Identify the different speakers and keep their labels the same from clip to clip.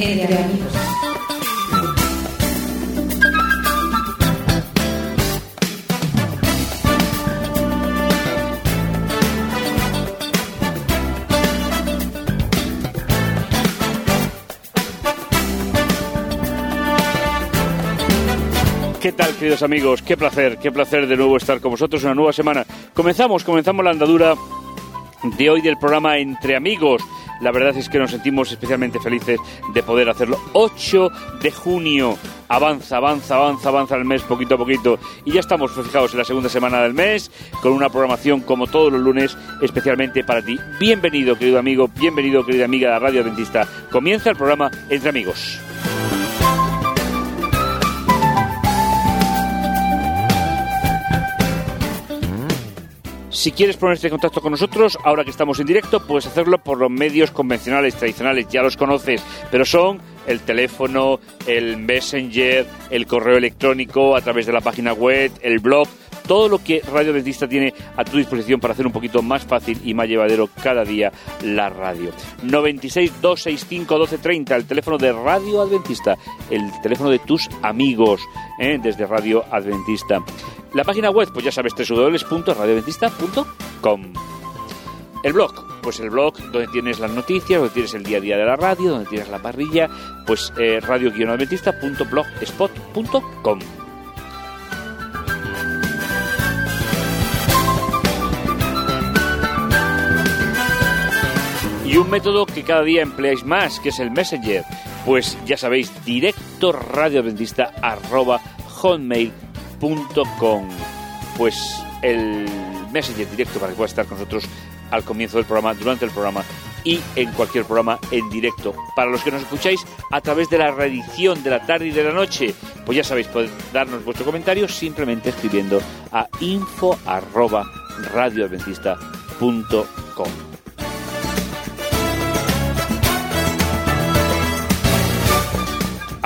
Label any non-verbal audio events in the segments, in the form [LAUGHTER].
Speaker 1: Entre amigos.
Speaker 2: ¿Qué tal, queridos amigos? Qué placer, qué placer de nuevo estar con vosotros una nueva semana. Comenzamos, comenzamos la andadura de hoy del programa Entre Amigos. La verdad es que nos sentimos especialmente felices de poder hacerlo. 8 de junio. Avanza, avanza, avanza, avanza el mes poquito a poquito. Y ya estamos fijados en la segunda semana del mes con una programación como todos los lunes especialmente para ti. Bienvenido, querido amigo, bienvenido, querida amiga de la Radio Adventista. Comienza el programa Entre Amigos. Si quieres ponerte en contacto con nosotros, ahora que estamos en directo, puedes hacerlo por los medios convencionales, tradicionales, ya los conoces, pero son el teléfono, el messenger, el correo electrónico, a través de la página web, el blog, todo lo que Radio Adventista tiene a tu disposición para hacer un poquito más fácil y más llevadero cada día la radio. 96 265 1230, el teléfono de Radio Adventista, el teléfono de tus amigos ¿eh? desde Radio Adventista. La página web, pues ya sabes, www.radioadventista.com. El blog, pues el blog donde tienes las noticias, donde tienes el día a día de la radio, donde tienes la parrilla, pues eh, radio-adventista.blogspot.com. Y un método que cada día empleáis más, que es el Messenger. Pues ya sabéis, directo. Pues el Messenger directo para que puedas estar con nosotros al comienzo del programa, durante el programa y en cualquier programa en directo. Para los que nos escucháis a través de la reedición de la tarde y de la noche, pues ya sabéis, podéis darnos vuestro comentario simplemente escribiendo a info arroba radioadventista.com.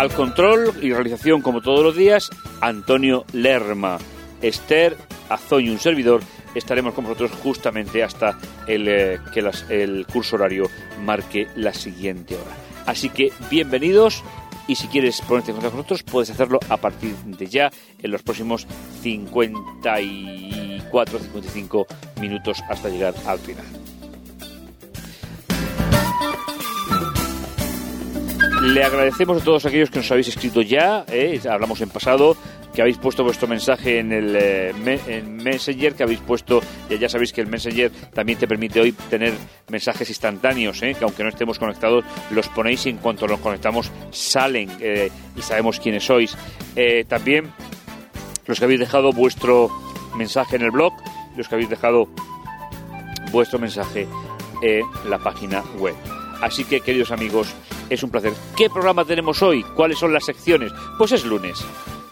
Speaker 2: Al control y realización, como todos los días, Antonio Lerma. Esther Azoy, un servidor, estaremos con vosotros justamente hasta el, eh, que el curso horario marque la siguiente hora. Así que bienvenidos y si quieres ponerte en contacto con nosotros, puedes hacerlo a partir de ya en los próximos 54-55 minutos hasta llegar al final. Le agradecemos a todos aquellos que nos habéis escrito ya, eh, hablamos en pasado, que habéis puesto vuestro mensaje en el eh, me- en Messenger, que habéis puesto, ya, ya sabéis que el Messenger también te permite hoy tener mensajes instantáneos, eh, que aunque no estemos conectados, los ponéis y en cuanto los conectamos salen y sabemos quiénes sois. También los que habéis dejado vuestro mensaje en el blog, los que habéis dejado vuestro mensaje en la página web. Así que, queridos amigos, es un placer. ¿Qué programa tenemos hoy? ¿Cuáles son las secciones? Pues es lunes.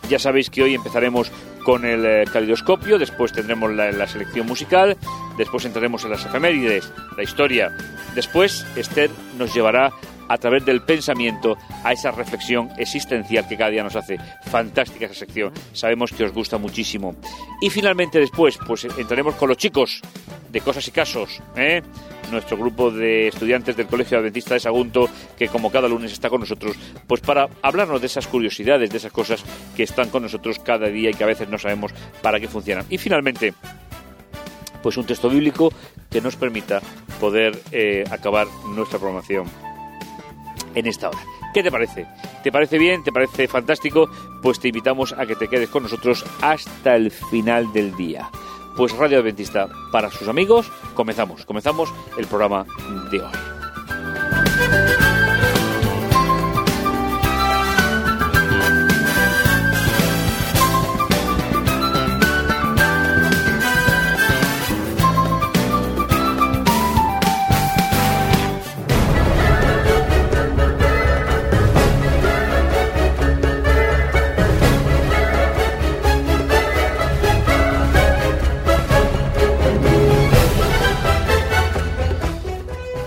Speaker 2: Ya sabéis que hoy empezaremos con el eh, calidoscopio, después tendremos la, selección musical, después entraremos en las efemérides, la historia. Después Esther nos llevará a través del pensamiento a esa reflexión existencial que cada día nos hace. Fantástica esa sección, sabemos que os gusta muchísimo. Y finalmente después, pues entraremos con los chicos de Cosas y Casos, ¿eh? Nuestro grupo de estudiantes del Colegio Adventista de Sagunto, que como cada lunes está con nosotros, pues para hablarnos de esas curiosidades, de esas cosas que están con nosotros cada día y que a veces no sabemos para qué funcionan. Y finalmente, pues un texto bíblico que nos permita poder eh, acabar nuestra programación en esta hora. ¿Qué te parece? ¿Te parece bien? ¿Te parece fantástico? Pues te invitamos a que te quedes con nosotros hasta el final del día. Pues Radio Adventista para sus amigos, comenzamos, comenzamos el programa de hoy.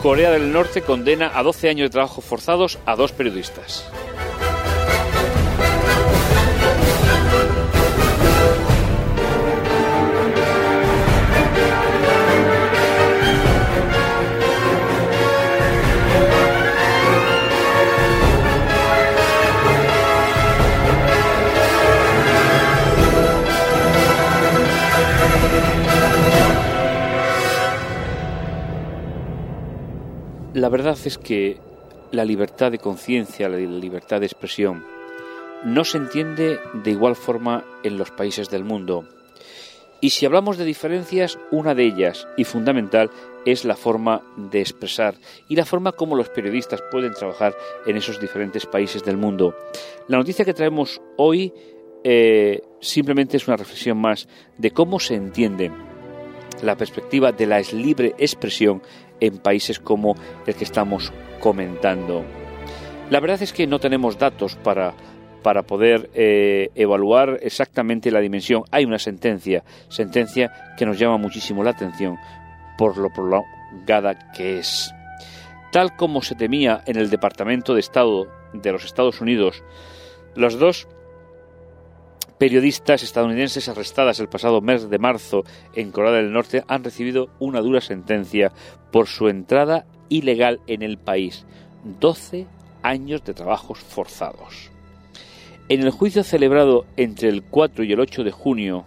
Speaker 2: Corea del Norte condena a 12 años de trabajo forzados a dos periodistas. La verdad es que la libertad de conciencia, la libertad de expresión, no se entiende de igual forma en los países del mundo. Y si hablamos de diferencias, una de ellas, y fundamental, es la forma de expresar y la forma como los periodistas pueden trabajar en esos diferentes países del mundo. La noticia que traemos hoy eh, simplemente es una reflexión más de cómo se entiende la perspectiva de la libre expresión en países como el que estamos comentando. La verdad es que no tenemos datos para para poder eh, evaluar exactamente la dimensión. Hay una sentencia, sentencia que nos llama muchísimo la atención por lo prolongada que es. Tal como se temía en el Departamento de Estado de los Estados Unidos, los dos periodistas estadounidenses arrestadas el pasado mes de marzo en Corea del Norte han recibido una dura sentencia por su entrada ilegal en el país. 12 años de trabajos forzados. En el juicio celebrado entre el 4 y el 8 de junio,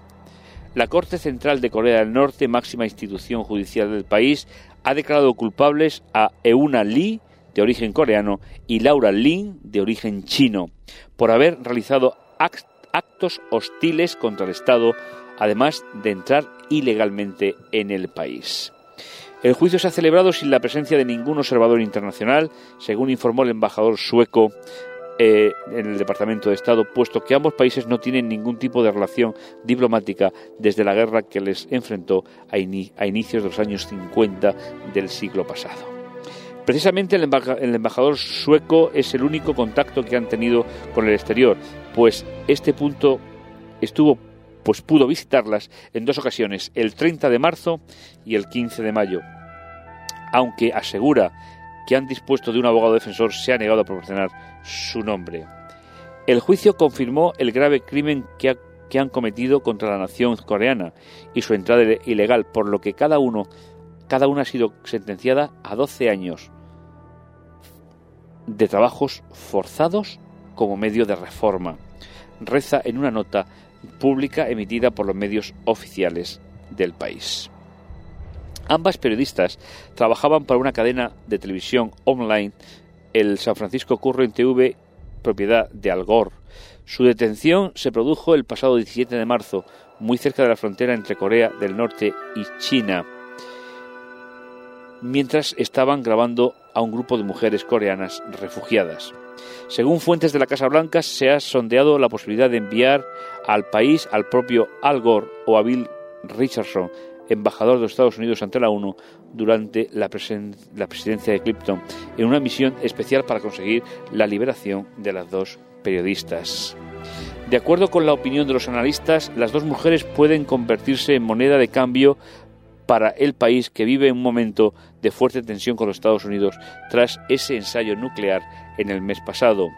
Speaker 2: la Corte Central de Corea del Norte, máxima institución judicial del país, ha declarado culpables a Euna Lee, de origen coreano, y Laura Lin, de origen chino, por haber realizado actos hostiles contra el Estado, además de entrar ilegalmente en el país. El juicio se ha celebrado sin la presencia de ningún observador internacional, según informó el embajador sueco eh, en el Departamento de Estado, puesto que ambos países no tienen ningún tipo de relación diplomática desde la guerra que les enfrentó a, inicios de los años 50 del siglo pasado. Precisamente el, embajador sueco es el único contacto que han tenido con el exterior, pues este punto estuvo pues pudo visitarlas en dos ocasiones, el 30 de marzo y el 15 de mayo. Aunque asegura que han dispuesto de un abogado defensor se ha negado a proporcionar su nombre. El juicio confirmó el grave crimen que, han cometido contra la nación coreana y su entrada ilegal, por lo que cada uno, cada una ha sido sentenciada a 12 años de trabajos forzados como medio de reforma. Reza en una nota pública emitida por los medios oficiales del país. Ambas periodistas trabajaban para una cadena de televisión online, el San Francisco Current TV, propiedad de Al Gore. Su detención se produjo el pasado 17 de marzo, muy cerca de la frontera entre Corea del Norte y China, mientras estaban grabando a un grupo de mujeres coreanas refugiadas. Según fuentes de la Casa Blanca, se ha sondeado la posibilidad de enviar al país al propio Al Gore o a Bill Richardson, embajador de Estados Unidos ante la ONU durante la, presidencia de Clipton, en una misión especial para conseguir la liberación de las dos periodistas. De acuerdo con la opinión de los analistas, las dos mujeres pueden convertirse en moneda de cambio para el país que vive un momento de fuerte tensión con los Estados Unidos tras ese ensayo nuclear en el mes pasado.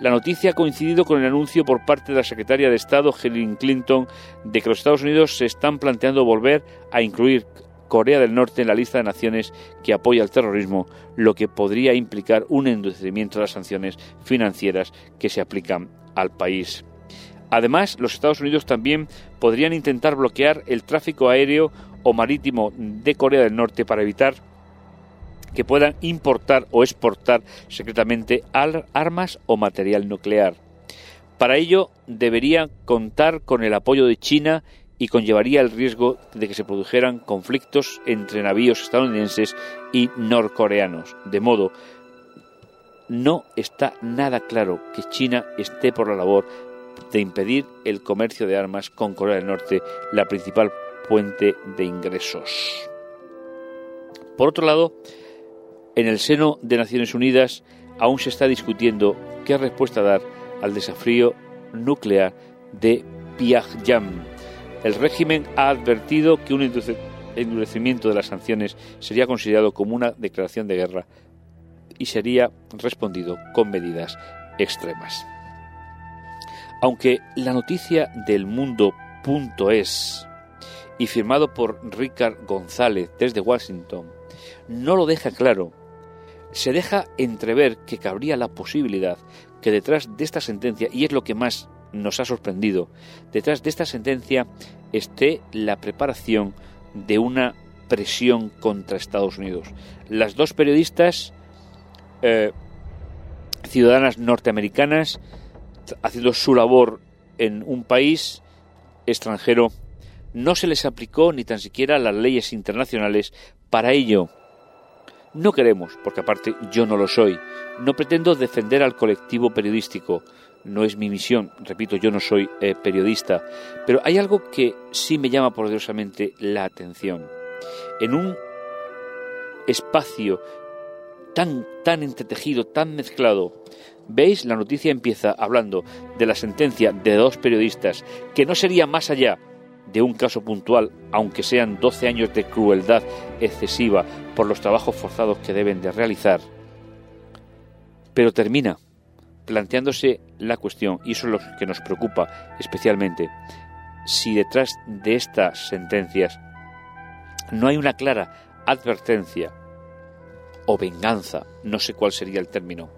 Speaker 2: La noticia ha coincidido con el anuncio por parte de la secretaria de Estado Hillary Clinton de que los Estados Unidos se están planteando volver a incluir Corea del Norte en la lista de naciones que apoya el terrorismo, lo que podría implicar un endurecimiento de las sanciones financieras que se aplican al país. Además, los Estados Unidos también podrían intentar bloquear el tráfico aéreo o marítimo de Corea del Norte para evitar que puedan importar o exportar secretamente armas o material nuclear. Para ello debería contar con el apoyo de China y conllevaría el riesgo de que se produjeran conflictos entre navíos estadounidenses y norcoreanos. De modo, no está nada claro que China esté por la labor de impedir el comercio de armas con Corea del Norte, la principal fuente de ingresos. Por otro lado, en el seno de Naciones Unidas aún se está discutiendo qué respuesta dar al desafío nuclear de Pyongyang. El régimen ha advertido que un endurecimiento de las sanciones sería considerado como una declaración de guerra y sería respondido con medidas extremas. Aunque la noticia del mundo.es y firmado por Ricard González desde Washington no lo deja claro se deja entrever que cabría la posibilidad que detrás de esta sentencia, y es lo que más nos ha sorprendido, detrás de esta sentencia esté la preparación de una presión contra Estados Unidos. Las dos periodistas eh, ciudadanas norteamericanas haciendo su labor en un país extranjero, no se les aplicó ni tan siquiera las leyes internacionales para ello. No queremos, porque aparte yo no lo soy, no pretendo defender al colectivo periodístico, no es mi misión, repito, yo no soy eh, periodista, pero hay algo que sí me llama poderosamente la atención. En un espacio tan, tan entretejido, tan mezclado, veis, la noticia empieza hablando de la sentencia de dos periodistas, que no sería más allá de un caso puntual, aunque sean 12 años de crueldad excesiva por los trabajos forzados que deben de realizar, pero termina planteándose la cuestión, y eso es lo que nos preocupa especialmente, si detrás de estas sentencias no hay una clara advertencia o venganza, no sé cuál sería el término,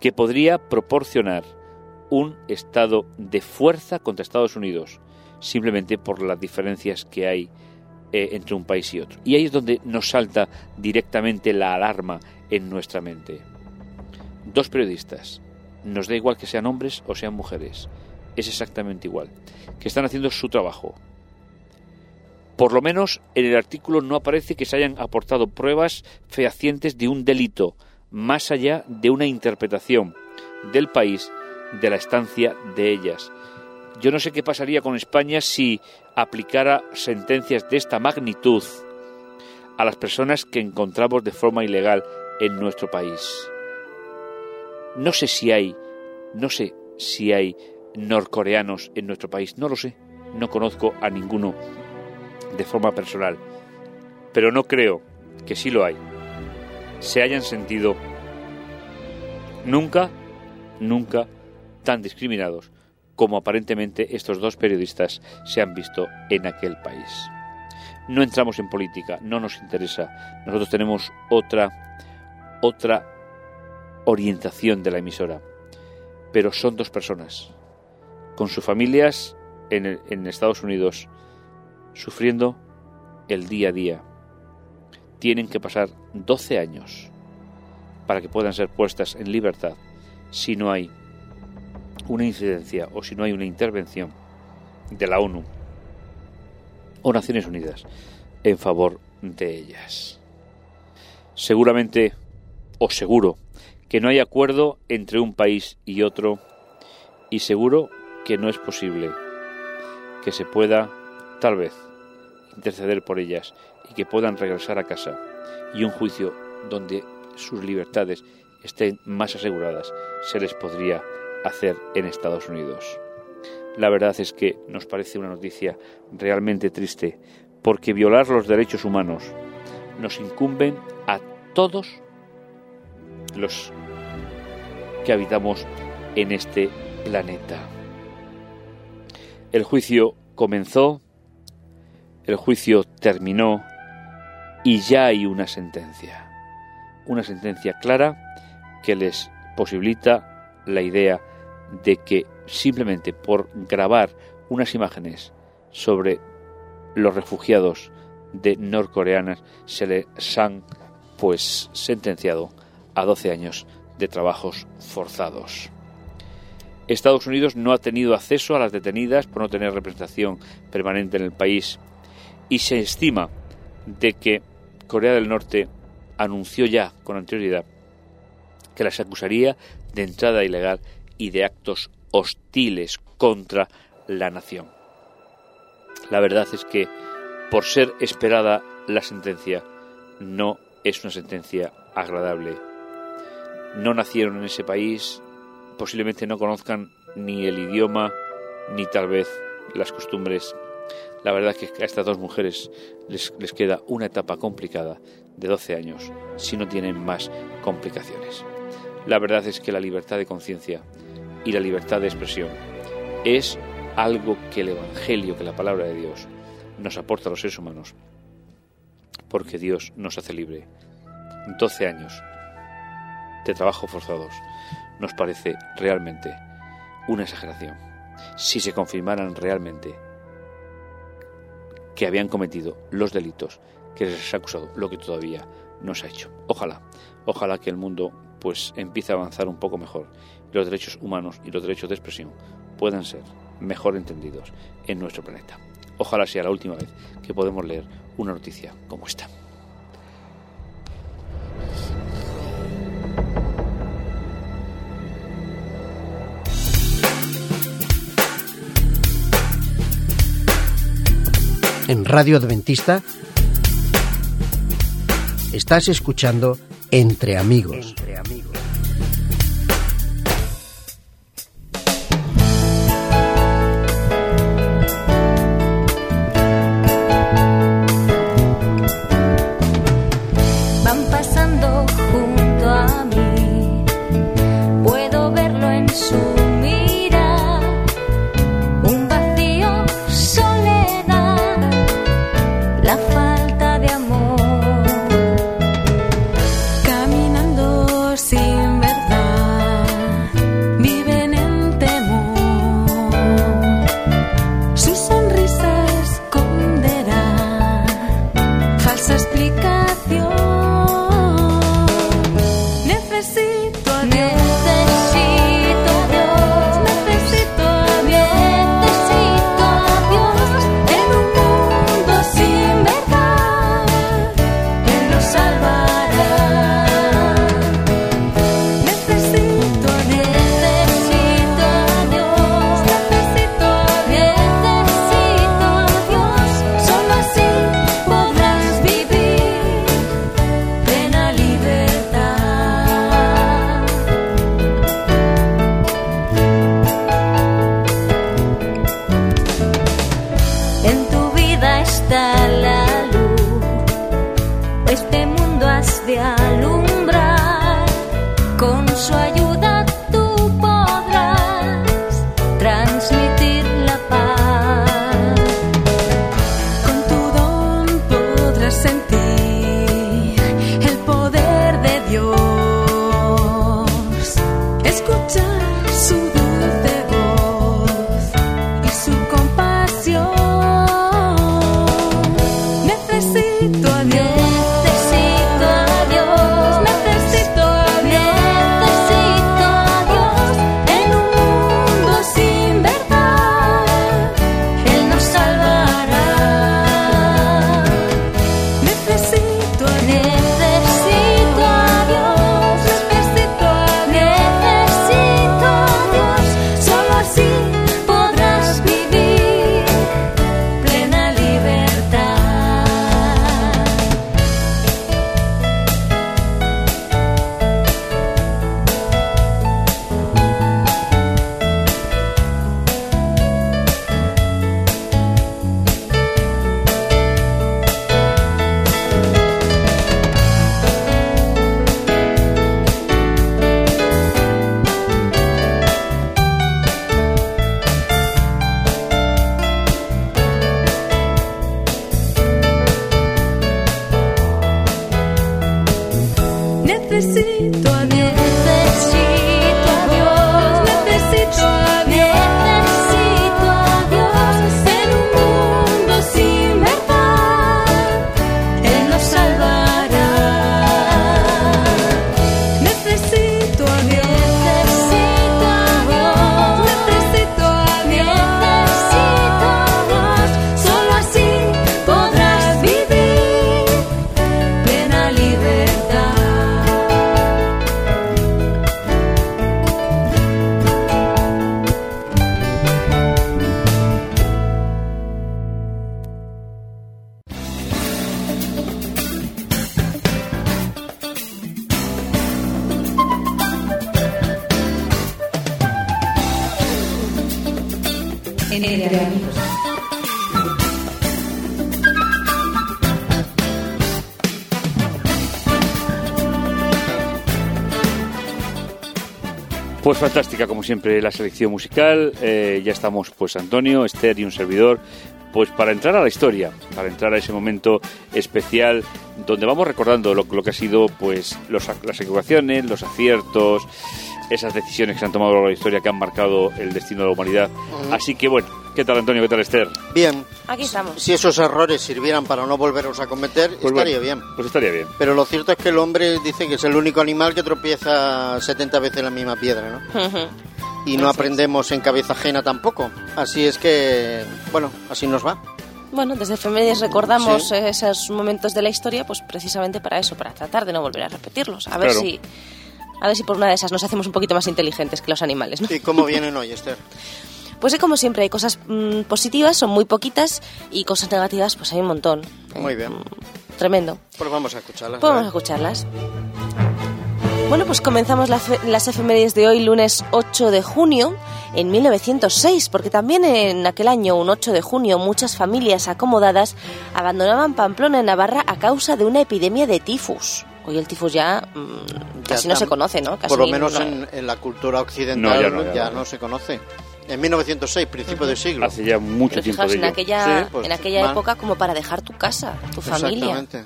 Speaker 2: que podría proporcionar un estado de fuerza contra Estados Unidos, simplemente por las diferencias que hay eh, entre un país y otro. Y ahí es donde nos salta directamente la alarma en nuestra mente. Dos periodistas, nos da igual que sean hombres o sean mujeres, es exactamente igual, que están haciendo su trabajo. Por lo menos en el artículo no aparece que se hayan aportado pruebas fehacientes de un delito, más allá de una interpretación del país de la estancia de ellas. Yo no sé qué pasaría con España si aplicara sentencias de esta magnitud a las personas que encontramos de forma ilegal en nuestro país. No sé si hay, no sé si hay norcoreanos en nuestro país, no lo sé, no conozco a ninguno de forma personal, pero no creo que sí lo hay, se hayan sentido nunca, nunca tan discriminados como aparentemente estos dos periodistas se han visto en aquel país. No entramos en política, no nos interesa. Nosotros tenemos otra otra orientación de la emisora. Pero son dos personas con sus familias en, en Estados Unidos sufriendo el día a día. Tienen que pasar 12 años para que puedan ser puestas en libertad si no hay una incidencia o si no hay una intervención de la ONU o Naciones Unidas en favor de ellas. Seguramente, o seguro, que no hay acuerdo entre un país y otro y seguro que no es posible que se pueda, tal vez, interceder por ellas y que puedan regresar a casa y un juicio donde sus libertades estén más aseguradas, se les podría hacer en Estados Unidos. La verdad es que nos parece una noticia realmente triste, porque violar los derechos humanos nos incumben a todos los que habitamos en este planeta. El juicio comenzó, el juicio terminó y ya hay una sentencia una sentencia clara que les posibilita la idea de que simplemente por grabar unas imágenes sobre los refugiados de norcoreanas se les han pues sentenciado a 12 años de trabajos forzados. Estados Unidos no ha tenido acceso a las detenidas por no tener representación permanente en el país y se estima de que Corea del Norte anunció ya con anterioridad que las acusaría de entrada ilegal y de actos hostiles contra la nación. La verdad es que, por ser esperada la sentencia, no es una sentencia agradable. No nacieron en ese país, posiblemente no conozcan ni el idioma, ni tal vez las costumbres. La verdad es que a estas dos mujeres les, les queda una etapa complicada de 12 años si no tienen más complicaciones. La verdad es que la libertad de conciencia y la libertad de expresión es algo que el Evangelio, que la palabra de Dios nos aporta a los seres humanos, porque Dios nos hace libre. 12 años de trabajo forzados nos parece realmente una exageración. Si se confirmaran realmente que habían cometido los delitos que les ha acusado, lo que todavía no se ha hecho. Ojalá, ojalá que el mundo pues empiece a avanzar un poco mejor los derechos humanos y los derechos de expresión puedan ser mejor entendidos en nuestro planeta. Ojalá sea la última vez que podemos leer una noticia como esta.
Speaker 1: En Radio Adventista estás escuchando Entre Amigos. explicación.
Speaker 2: Pues fantástica, como siempre, la selección musical. Eh, ya estamos, pues, Antonio, Esther y un servidor, pues, para entrar a la historia, para entrar a ese momento especial donde vamos recordando lo, que ha sido, pues, las equivocaciones, los aciertos, esas decisiones que se han tomado a lo largo de la historia que han marcado el destino de la humanidad. Así que, bueno, ¿Qué tal, Antonio? ¿Qué tal, Esther?
Speaker 3: Bien.
Speaker 4: Aquí estamos.
Speaker 3: Si esos errores sirvieran para no volverlos a cometer,
Speaker 2: Pues
Speaker 3: estaría
Speaker 2: bueno,
Speaker 3: bien.
Speaker 2: Pues estaría bien.
Speaker 3: Pero lo cierto es que el hombre dice que es el único animal que tropieza 70 veces la misma piedra, ¿no? [LAUGHS] Y no
Speaker 4: Así es.
Speaker 3: aprendemos en cabeza ajena tampoco. Así es que, bueno, así nos va.
Speaker 4: Bueno, desde Efemérides recordamos
Speaker 3: Sí.
Speaker 4: esos momentos de la historia, pues precisamente para eso, para tratar de no volver a repetirlos. A ver
Speaker 2: Claro.
Speaker 4: si a ver si por una de esas nos hacemos un poquito más inteligentes que los animales, ¿no?
Speaker 3: ¿Y cómo vienen hoy, Esther? [LAUGHS]
Speaker 4: Pues como siempre, hay cosas mm, positivas, son muy poquitas, y cosas negativas, pues hay un montón. Eh,
Speaker 3: Muy bien.
Speaker 4: mm, Tremendo.
Speaker 3: Pues vamos a escucharlas.
Speaker 4: Podemos
Speaker 3: a ver.
Speaker 4: escucharlas. Bueno, pues comenzamos la fe- las efemérides de hoy, lunes 8 de junio, en 1906, porque también en aquel año, un 8 de junio, muchas familias acomodadas abandonaban Pamplona en Navarra a causa de una epidemia de tifus. Hoy el tifus ya, mm,
Speaker 3: Ya
Speaker 4: casi no se conoce, ¿no? Casi
Speaker 3: Por lo menos
Speaker 4: no-
Speaker 3: en, en la cultura occidental
Speaker 2: No,
Speaker 3: ya,
Speaker 2: ya no, ya no.
Speaker 3: se conoce. En 1906, principio de siglo.
Speaker 2: Hace ya mucho
Speaker 4: Pero
Speaker 2: tiempo
Speaker 4: fijaos,
Speaker 2: de
Speaker 4: en
Speaker 2: ello.
Speaker 4: aquella,
Speaker 3: Sí, pues,
Speaker 4: en aquella época como para dejar tu casa, tu familia.
Speaker 3: Exactamente.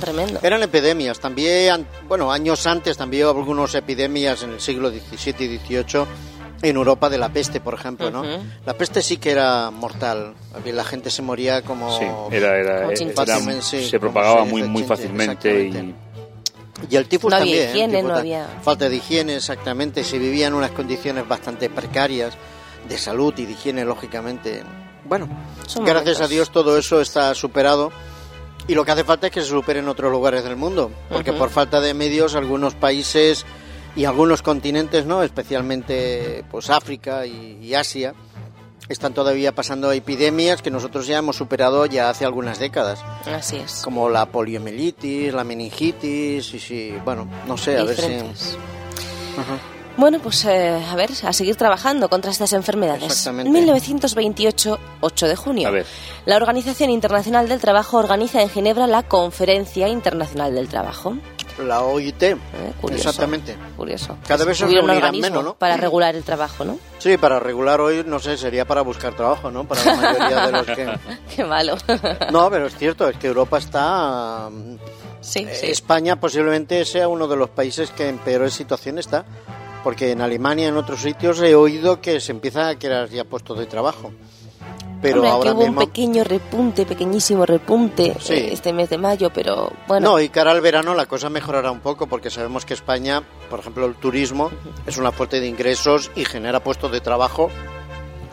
Speaker 4: Tremendo.
Speaker 3: Eran epidemias. También, bueno, años antes también hubo algunas epidemias en el siglo XVII y XVIII en Europa de la peste, por ejemplo, ¿no? La peste sí que era mortal. La gente se moría como...
Speaker 2: Sí, era, era,
Speaker 4: Como
Speaker 2: era-
Speaker 4: chinches.
Speaker 3: Fácilmente, sí,
Speaker 2: se
Speaker 3: como
Speaker 2: propagaba
Speaker 3: se
Speaker 2: muy, muy fácilmente y.
Speaker 3: Y el tifus
Speaker 4: No había
Speaker 3: también. ¿eh?
Speaker 4: higiene,
Speaker 3: El tifus
Speaker 4: no había-
Speaker 3: Falta de higiene, exactamente. Se vivía en unas condiciones bastante precarias de salud y de higiene, lógicamente. Bueno,
Speaker 4: Son
Speaker 3: gracias a. Dios todo eso está superado. Y lo que hace falta es que se supere en otros lugares del mundo. Porque por falta de medios, algunos países y algunos continentes, ¿no? Especialmente pues África y, y Asia, están todavía pasando epidemias que nosotros ya hemos superado ya hace algunas décadas
Speaker 4: Así es.
Speaker 3: como la poliomielitis, la meningitis, y sí, bueno, no sé, a ver si...
Speaker 4: Diferentes. Bueno, pues eh, a ver, a seguir trabajando contra estas enfermedades.
Speaker 3: Exactamente.
Speaker 4: 1928, 8 de junio.
Speaker 2: A ver.
Speaker 4: La Organización Internacional del Trabajo organiza en Ginebra la Conferencia Internacional del Trabajo.
Speaker 3: La OIT,
Speaker 4: Eh, curioso.
Speaker 3: Exactamente.
Speaker 4: Curioso.
Speaker 3: Cada vez se reunirán
Speaker 4: organismo
Speaker 3: menos, ¿no?
Speaker 4: Para regular el trabajo, ¿no?
Speaker 3: Sí, para regular hoy, no sé, sería para buscar trabajo, ¿no? Para la mayoría de los que... [LAUGHS]
Speaker 4: Qué malo.
Speaker 3: No, pero es cierto, es que Europa está...
Speaker 4: sí,
Speaker 3: eh,
Speaker 4: sí.
Speaker 3: España posiblemente sea uno de los países que en peor situación está, porque en Alemania en otros sitios he oído que se empieza a crear ya puestos de trabajo. Pero
Speaker 4: Hombre,
Speaker 3: ahora
Speaker 4: hubo
Speaker 3: mismo...
Speaker 4: un pequeño repunte, pequeñísimo repunte
Speaker 3: Sí.
Speaker 4: eh, este mes de mayo, pero bueno.
Speaker 3: No, y cara al verano la cosa mejorará un poco porque sabemos que España, por ejemplo, el turismo es una fuente de ingresos y genera puestos de trabajo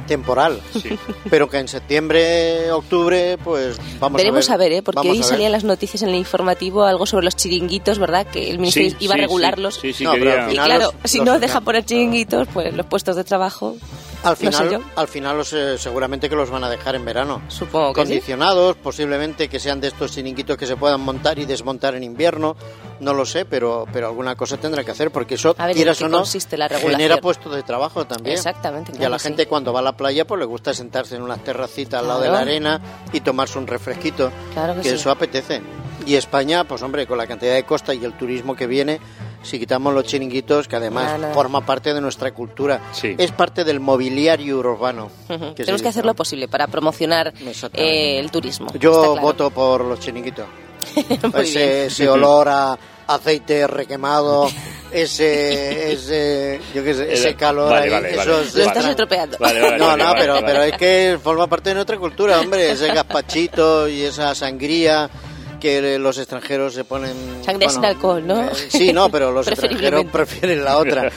Speaker 3: temporal.
Speaker 2: Sí.
Speaker 3: Pero que en septiembre, octubre, pues vamos
Speaker 4: Veremos
Speaker 3: a ver.
Speaker 4: a ver, ¿eh? porque
Speaker 3: Vamos
Speaker 4: hoy salían las noticias en el informativo algo sobre los chiringuitos, ¿verdad? Que el ministerio
Speaker 2: Sí,
Speaker 4: iba
Speaker 2: sí,
Speaker 4: a regularlos.
Speaker 2: Sí, sí, sí,
Speaker 3: No, pero
Speaker 4: Y claro,
Speaker 3: los-
Speaker 4: si
Speaker 3: los
Speaker 4: no deja poner chiringuitos, pues los puestos de trabajo,
Speaker 3: Al
Speaker 4: no sé
Speaker 3: final, al final los, eh, seguramente que los van a dejar en verano.
Speaker 4: supongo que sí.
Speaker 3: Condicionados, posiblemente que sean de estos chiringuitos que se puedan montar y desmontar en invierno, no lo sé, pero, pero alguna cosa tendrá que hacer porque eso,
Speaker 4: A ver, ¿en
Speaker 3: quieras o no,
Speaker 4: la
Speaker 3: genera puestos de trabajo también.
Speaker 4: Exactamente,
Speaker 3: y a la
Speaker 4: que
Speaker 3: gente
Speaker 4: sí.
Speaker 3: cuando va a la playa pues le gusta sentarse en unas terracitas al lado de la arena y tomarse un refresquito,
Speaker 4: Claro que sí.
Speaker 3: eso apetece. Y España, pues hombre, con la cantidad de costa y el turismo que viene, si quitamos los chiringuitos, que además
Speaker 4: Nada,
Speaker 3: forma parte de nuestra cultura,
Speaker 2: Sí.
Speaker 3: es parte del mobiliario urbano. Que
Speaker 4: Tenemos que hacer lo posible para promocionar eh, el turismo.
Speaker 3: Yo
Speaker 4: claro.
Speaker 3: voto por los chiringuitos. [LAUGHS] Ese, ese olor a aceite requemado, [LAUGHS] ese, ese, yo qué sé, ese calor
Speaker 2: vale,
Speaker 3: ahí,
Speaker 2: vale, vale.
Speaker 3: esos-
Speaker 4: Lo estás estropeando.
Speaker 2: Vale, vale,
Speaker 3: no,
Speaker 2: vale,
Speaker 3: no,
Speaker 2: vale,
Speaker 3: pero,
Speaker 2: vale.
Speaker 3: pero es que forma parte de nuestra cultura, hombre, ese gazpachito y esa sangría que los extranjeros se ponen...
Speaker 4: Sangría sin alcohol, ¿no?
Speaker 3: eh, sí, no, pero [LAUGHS] los extranjeros prefieren la otra,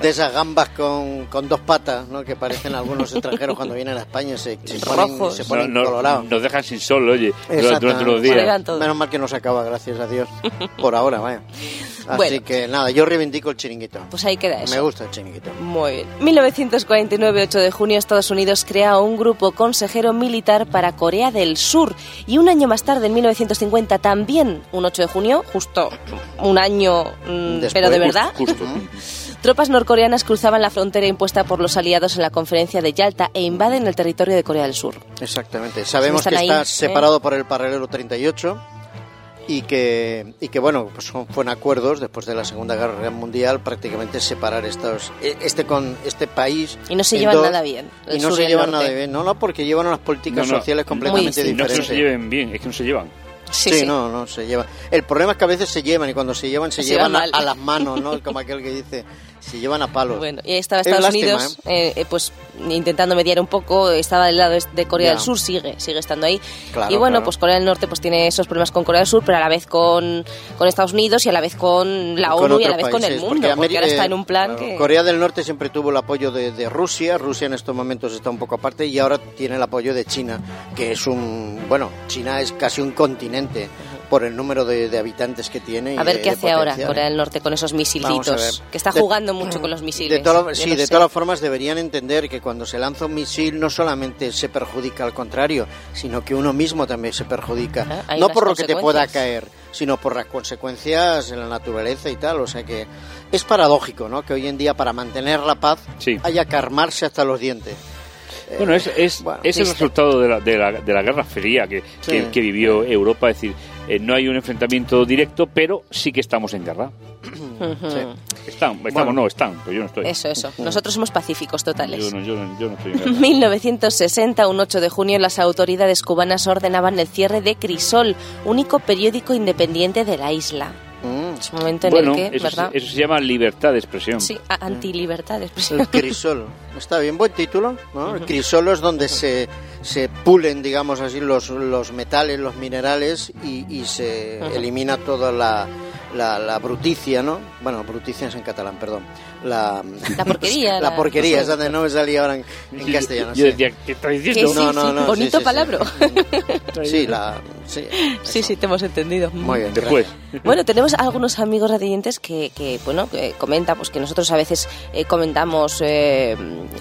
Speaker 3: de esas gambas con, con dos patas, ¿no? Que parecen algunos extranjeros cuando vienen a España se, se ponen,
Speaker 4: Rojos.
Speaker 3: se
Speaker 2: No,
Speaker 3: ponen
Speaker 2: no,
Speaker 3: colorados.
Speaker 2: nos dejan sin sol, oye, durante, unos días.
Speaker 3: Menos mal que no se acaba, gracias a Dios. Por ahora, vaya. Así
Speaker 4: Bueno.
Speaker 3: que nada, yo reivindico el chiringuito.
Speaker 4: Pues ahí queda eso.
Speaker 3: Me gusta el chiringuito.
Speaker 4: Muy bien. 1949, 8 de junio, Estados Unidos crea un grupo consejero militar para Corea del Sur. Y un año más tarde, en 1950, también, un 8 de junio, justo un año, mm,
Speaker 3: Después,
Speaker 4: pero de verdad,
Speaker 2: Justo. [LAUGHS]
Speaker 4: tropas norcoreanas cruzaban la frontera impuesta por los aliados en la conferencia de Yalta e invaden el territorio de Corea del Sur.
Speaker 3: Exactamente. Sabemos que
Speaker 4: ahí,
Speaker 3: está
Speaker 4: ¿eh?
Speaker 3: separado por el paralelo 38 y que, y que bueno, pues son, fueron acuerdos después de la Segunda Guerra Mundial prácticamente separar estos, e- este, con, este país.
Speaker 4: Y no se llevan
Speaker 3: dos,
Speaker 4: nada bien,
Speaker 3: Y no se llevan
Speaker 4: norte.
Speaker 3: nada bien. No, no, porque llevan unas políticas
Speaker 2: No, no.
Speaker 3: sociales completamente
Speaker 4: Muy
Speaker 2: No es que no
Speaker 3: diferentes.
Speaker 2: se lleven bien, es que no se llevan.
Speaker 4: Sí,
Speaker 3: Sí,
Speaker 4: sí.
Speaker 3: no, no se llevan. El problema es que a veces se llevan y cuando se llevan se
Speaker 4: Se
Speaker 3: llevan
Speaker 4: llevan
Speaker 3: a, a las manos, ¿no? Como aquel que dice. Se llevan a palos.
Speaker 4: Bueno, y estaba
Speaker 3: Es
Speaker 4: Estados
Speaker 3: lástima,
Speaker 4: Unidos, eh, eh, pues intentando mediar un poco, estaba del lado de Corea del Sur, sigue, sigue estando ahí.
Speaker 3: Claro,
Speaker 4: y bueno,
Speaker 3: claro.
Speaker 4: pues Corea del Norte pues tiene esos problemas con Corea del Sur, pero a la vez con, con Estados Unidos y a la vez con la
Speaker 3: con
Speaker 4: ONU y a la vez con el mundo, porque, ahora está
Speaker 3: eh,
Speaker 4: en un plan
Speaker 3: claro,
Speaker 4: que...
Speaker 3: Corea del Norte siempre tuvo el apoyo de, de Rusia, Rusia en estos momentos está un poco aparte y ahora tiene el apoyo de China, que es un, bueno, China es casi un continente por el número de, de habitantes que tiene. y
Speaker 4: A ver
Speaker 3: de-
Speaker 4: qué
Speaker 3: de
Speaker 4: hace ahora
Speaker 3: potencial.
Speaker 4: Corea del Norte con esos
Speaker 3: ver.
Speaker 4: que está
Speaker 3: De-
Speaker 4: jugando mucho con los misiles.
Speaker 3: De sí, de
Speaker 4: sé.
Speaker 3: todas formas deberían entender que cuando se lanza un misil no solamente se perjudica al contrario, sino que uno mismo también se perjudica.
Speaker 4: Ah,
Speaker 3: no por lo que te pueda caer, sino por las consecuencias en la naturaleza y tal. O sea que es paradójico, ¿no? Que hoy en día para mantener la paz
Speaker 2: Sí.
Speaker 3: haya que armarse hasta los dientes.
Speaker 2: Bueno, es, es,
Speaker 3: bueno,
Speaker 2: es el resultado de la, de, la, de la Guerra Fría que,
Speaker 3: Sí.
Speaker 2: que, que vivió Europa. Es decir, eh, no hay un enfrentamiento directo, pero sí que estamos en guerra.
Speaker 3: Sí.
Speaker 2: Están, estamos,
Speaker 3: Bueno.
Speaker 2: no, están, pero yo no estoy.
Speaker 4: Eso, eso. Nosotros somos pacíficos totales.
Speaker 2: Yo no, yo, no, yo no estoy en guerra. [LAUGHS]
Speaker 4: 1960, un 8 de junio, las autoridades cubanas ordenaban el cierre de Crisol, único periódico independiente de la isla. Es un momento en
Speaker 2: bueno,
Speaker 4: el que,
Speaker 2: eso,
Speaker 4: ¿verdad?
Speaker 2: se- eso se llama libertad de expresión.
Speaker 4: Sí, antilibertad de expresión.
Speaker 3: El crisol. Está bien, buen título. ¿no? El crisol es donde se, se pulen, digamos así, los, los metales, los minerales y, y se elimina toda la, la, la bruticia, ¿no? Bueno, bruticia es en catalán, perdón. La,
Speaker 4: La porquería, [LAUGHS]
Speaker 3: La
Speaker 4: la-
Speaker 3: porquería, es donde no me salía ahora en, en
Speaker 2: Sí,
Speaker 3: castellano.
Speaker 2: Yo
Speaker 3: sí.
Speaker 2: decía, ¿qué estás diciendo?
Speaker 4: sí,
Speaker 3: No, no, no,
Speaker 4: bonito
Speaker 3: sí, sí, sí.
Speaker 4: palabra.
Speaker 3: Sí, la, sí,
Speaker 4: Sí, sí, te hemos entendido.
Speaker 3: Muy bien.
Speaker 2: Después.
Speaker 4: Bueno, tenemos algunos amigos radiantes que, que, bueno, que comentan pues que nosotros a veces eh, comentamos eh,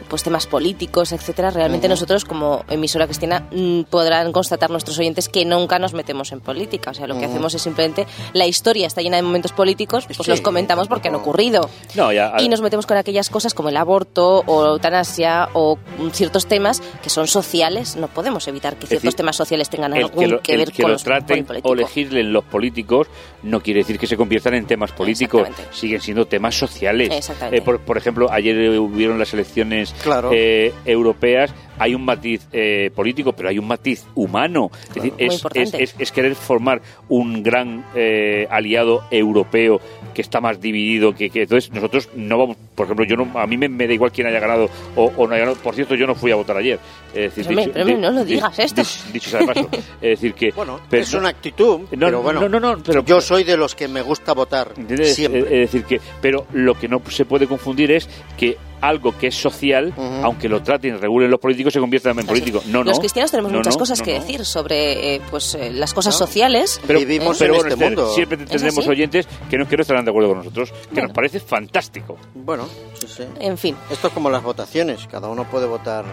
Speaker 4: pues temas políticos, etcétera. Realmente nosotros como emisora cristiana mm, podrán constatar nuestros oyentes que nunca nos metemos en política. O sea, lo que hacemos es simplemente la historia está llena de momentos políticos, pues
Speaker 3: Sí,
Speaker 4: los comentamos porque han ocurrido.
Speaker 2: No, ya,
Speaker 4: Y nos metemos con aquellas cosas como el aborto o la eutanasia o ciertos temas que son sociales. No podemos evitar que ciertos
Speaker 2: decir,
Speaker 4: temas sociales tengan algún
Speaker 2: que lo,
Speaker 4: que ver
Speaker 2: que
Speaker 4: con,
Speaker 2: lo
Speaker 4: los, con el
Speaker 2: traten o legislen los políticos no quiere decir que se conviertan en temas políticos, siguen siendo temas sociales.
Speaker 4: Exactamente.
Speaker 2: Eh, por, por ejemplo, ayer hubieron las elecciones
Speaker 3: Claro.
Speaker 2: eh, europeas, hay un matiz eh, político, pero hay un matiz humano. Es, decir, es,
Speaker 4: importante.
Speaker 2: es- es- es querer formar un gran eh, aliado europeo que está más dividido que, que entonces nosotros no vamos por ejemplo yo no a mí me, me da igual quién haya ganado o, o no haya ganado por cierto yo no fui a votar ayer es decir,
Speaker 4: no lo digas esto.
Speaker 2: dicho, dicho sea de paso [LAUGHS] es decir que
Speaker 3: Bueno,
Speaker 2: pero
Speaker 3: es
Speaker 2: no-
Speaker 3: una actitud,
Speaker 2: no,
Speaker 3: pero bueno.
Speaker 2: no, no, no, pero
Speaker 3: yo soy de los que me gusta votar
Speaker 2: ¿Entiendes?
Speaker 3: siempre.
Speaker 2: Es, es decir, que, pero lo que no se puede confundir es que algo que es social, aunque lo traten y regulen los políticos, se convierta en político. No, no.
Speaker 4: Los cristianos tenemos
Speaker 2: No,
Speaker 4: muchas
Speaker 2: no,
Speaker 4: cosas
Speaker 2: no,
Speaker 4: que
Speaker 2: no.
Speaker 4: decir sobre eh, pues eh, las cosas
Speaker 3: No.
Speaker 4: sociales.
Speaker 2: Pero,
Speaker 3: Vivimos
Speaker 2: pero
Speaker 3: en
Speaker 2: bueno,
Speaker 3: este
Speaker 2: Esther,
Speaker 3: mundo.
Speaker 2: Siempre tendremos oyentes que no, que no estarán de acuerdo con nosotros, que
Speaker 4: Bueno.
Speaker 2: nos parece fantástico.
Speaker 3: Bueno, sí, sí.
Speaker 4: En fin.
Speaker 3: Esto es como las votaciones, cada uno puede votar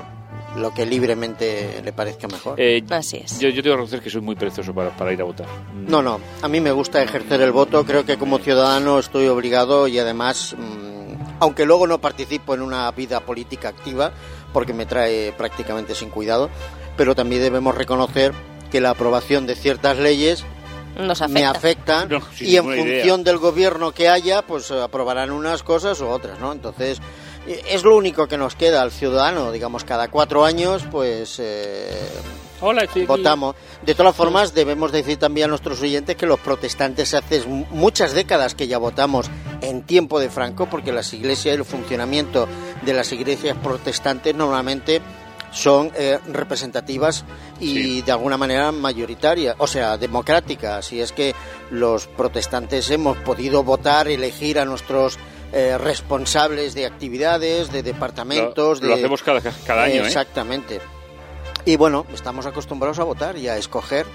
Speaker 3: lo que libremente le parezca mejor.
Speaker 2: Eh,
Speaker 4: Así es.
Speaker 2: yo, yo tengo que reconocer que soy muy perezoso para, para ir a votar.
Speaker 3: No, no, a mí me gusta ejercer el voto, creo que como ciudadano estoy obligado y además, mm, aunque luego no participo en una vida política activa, porque me trae prácticamente sin cuidado, pero también debemos reconocer que la aprobación de ciertas leyes
Speaker 4: Nos afecta.
Speaker 3: me afectan
Speaker 2: No, sin
Speaker 3: y en
Speaker 2: idea.
Speaker 3: función del gobierno que haya, pues aprobarán unas cosas u otras, ¿no? Entonces, es lo único que nos queda al ciudadano, digamos, cada cuatro años, pues... eh,
Speaker 2: Hola, estoy aquí.
Speaker 3: votamos. De todas formas, debemos decir también a nuestros oyentes que los protestantes hace mu- muchas décadas que ya votamos en tiempo de Franco, porque las iglesias y el funcionamiento de las iglesias protestantes normalmente son eh, representativas y
Speaker 2: Sí.
Speaker 3: de alguna manera mayoritarias, o sea, democráticas. Y es que los protestantes hemos podido votar, elegir a nuestros eh, responsables de actividades, de departamentos,
Speaker 2: Lo,
Speaker 3: de,
Speaker 2: lo hacemos cada, cada año, ¿eh?
Speaker 3: Exactamente. Y bueno, estamos acostumbrados a votar y a escoger.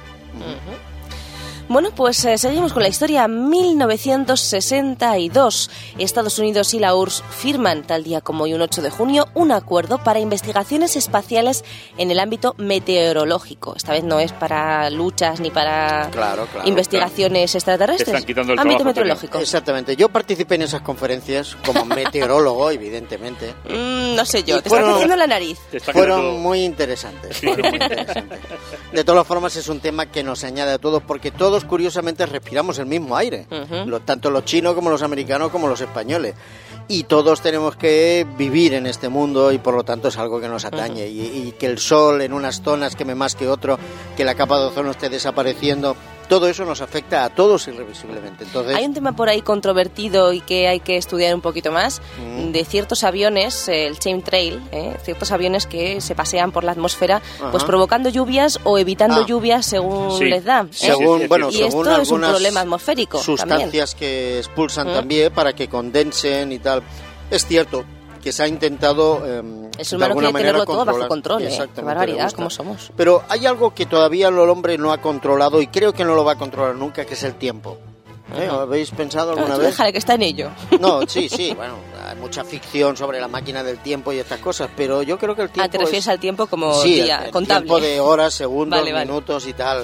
Speaker 4: Bueno, pues eh, seguimos con la historia. 1962. Estados Unidos y la URSS firman, tal día como hoy, un 8 de junio, un acuerdo para investigaciones espaciales en el ámbito meteorológico. Esta vez no es para luchas ni para
Speaker 3: Claro, claro.
Speaker 4: investigaciones extraterrestres.
Speaker 2: Te están quitando el
Speaker 4: ámbito
Speaker 2: trabajo,
Speaker 4: meteorológico.
Speaker 3: Exactamente. Yo participé en esas conferencias como [LAUGHS] meteorólogo, evidentemente.
Speaker 4: Mm, no sé yo,
Speaker 3: Y
Speaker 4: te
Speaker 3: fueron-
Speaker 4: estás haciendo la nariz.
Speaker 3: Fueron muy interesantes. fueron muy interesantes. De todas formas, es un tema que nos añade a todos porque todos, curiosamente, respiramos el mismo aire. Tanto los chinos como los americanos como los españoles. Y todos tenemos que vivir en este mundo y por lo tanto es algo que nos atañe. y, y que el sol en unas zonas queme más que otro, que la capa de ozono esté desapareciendo todo eso nos afecta a todos irrevisiblemente. Entonces,
Speaker 4: Hay un tema por ahí controvertido y que hay que estudiar un poquito más
Speaker 3: Mm.
Speaker 4: de ciertos aviones, el chemtrail, eh, ciertos aviones que se pasean por la atmósfera, pues provocando lluvias o evitando
Speaker 3: Ah.
Speaker 4: lluvias según
Speaker 2: Sí.
Speaker 4: les da. ¿eh?
Speaker 3: Según bueno,
Speaker 4: y
Speaker 3: según
Speaker 4: esto es un
Speaker 3: algunas
Speaker 4: problema atmosférico también.
Speaker 3: sustancias que expulsan
Speaker 4: Mm.
Speaker 3: también para que condensen y tal. Es cierto que se ha intentado eh,
Speaker 4: ser
Speaker 3: de alguna manera
Speaker 4: tenerlo todo bajo control, ¿eh? Qué barbaridad, cómo somos.
Speaker 3: Pero hay algo que todavía el hombre no ha controlado y creo que no lo va a controlar nunca, que es el tiempo. ¿Eh? ¿Habéis pensado
Speaker 4: Ah,
Speaker 3: alguna
Speaker 4: tú
Speaker 3: vez?
Speaker 4: déjale que está en ello.
Speaker 3: No, [LAUGHS] sí, sí, bueno, hay mucha ficción sobre la máquina del tiempo y estas cosas, pero yo creo que el tiempo
Speaker 4: Ah, te refieres
Speaker 3: es-
Speaker 4: al tiempo como
Speaker 3: sí,
Speaker 4: día
Speaker 3: el, el
Speaker 4: contable.
Speaker 3: tiempo de horas, segundos,
Speaker 4: Vale, vale.
Speaker 3: minutos y tal.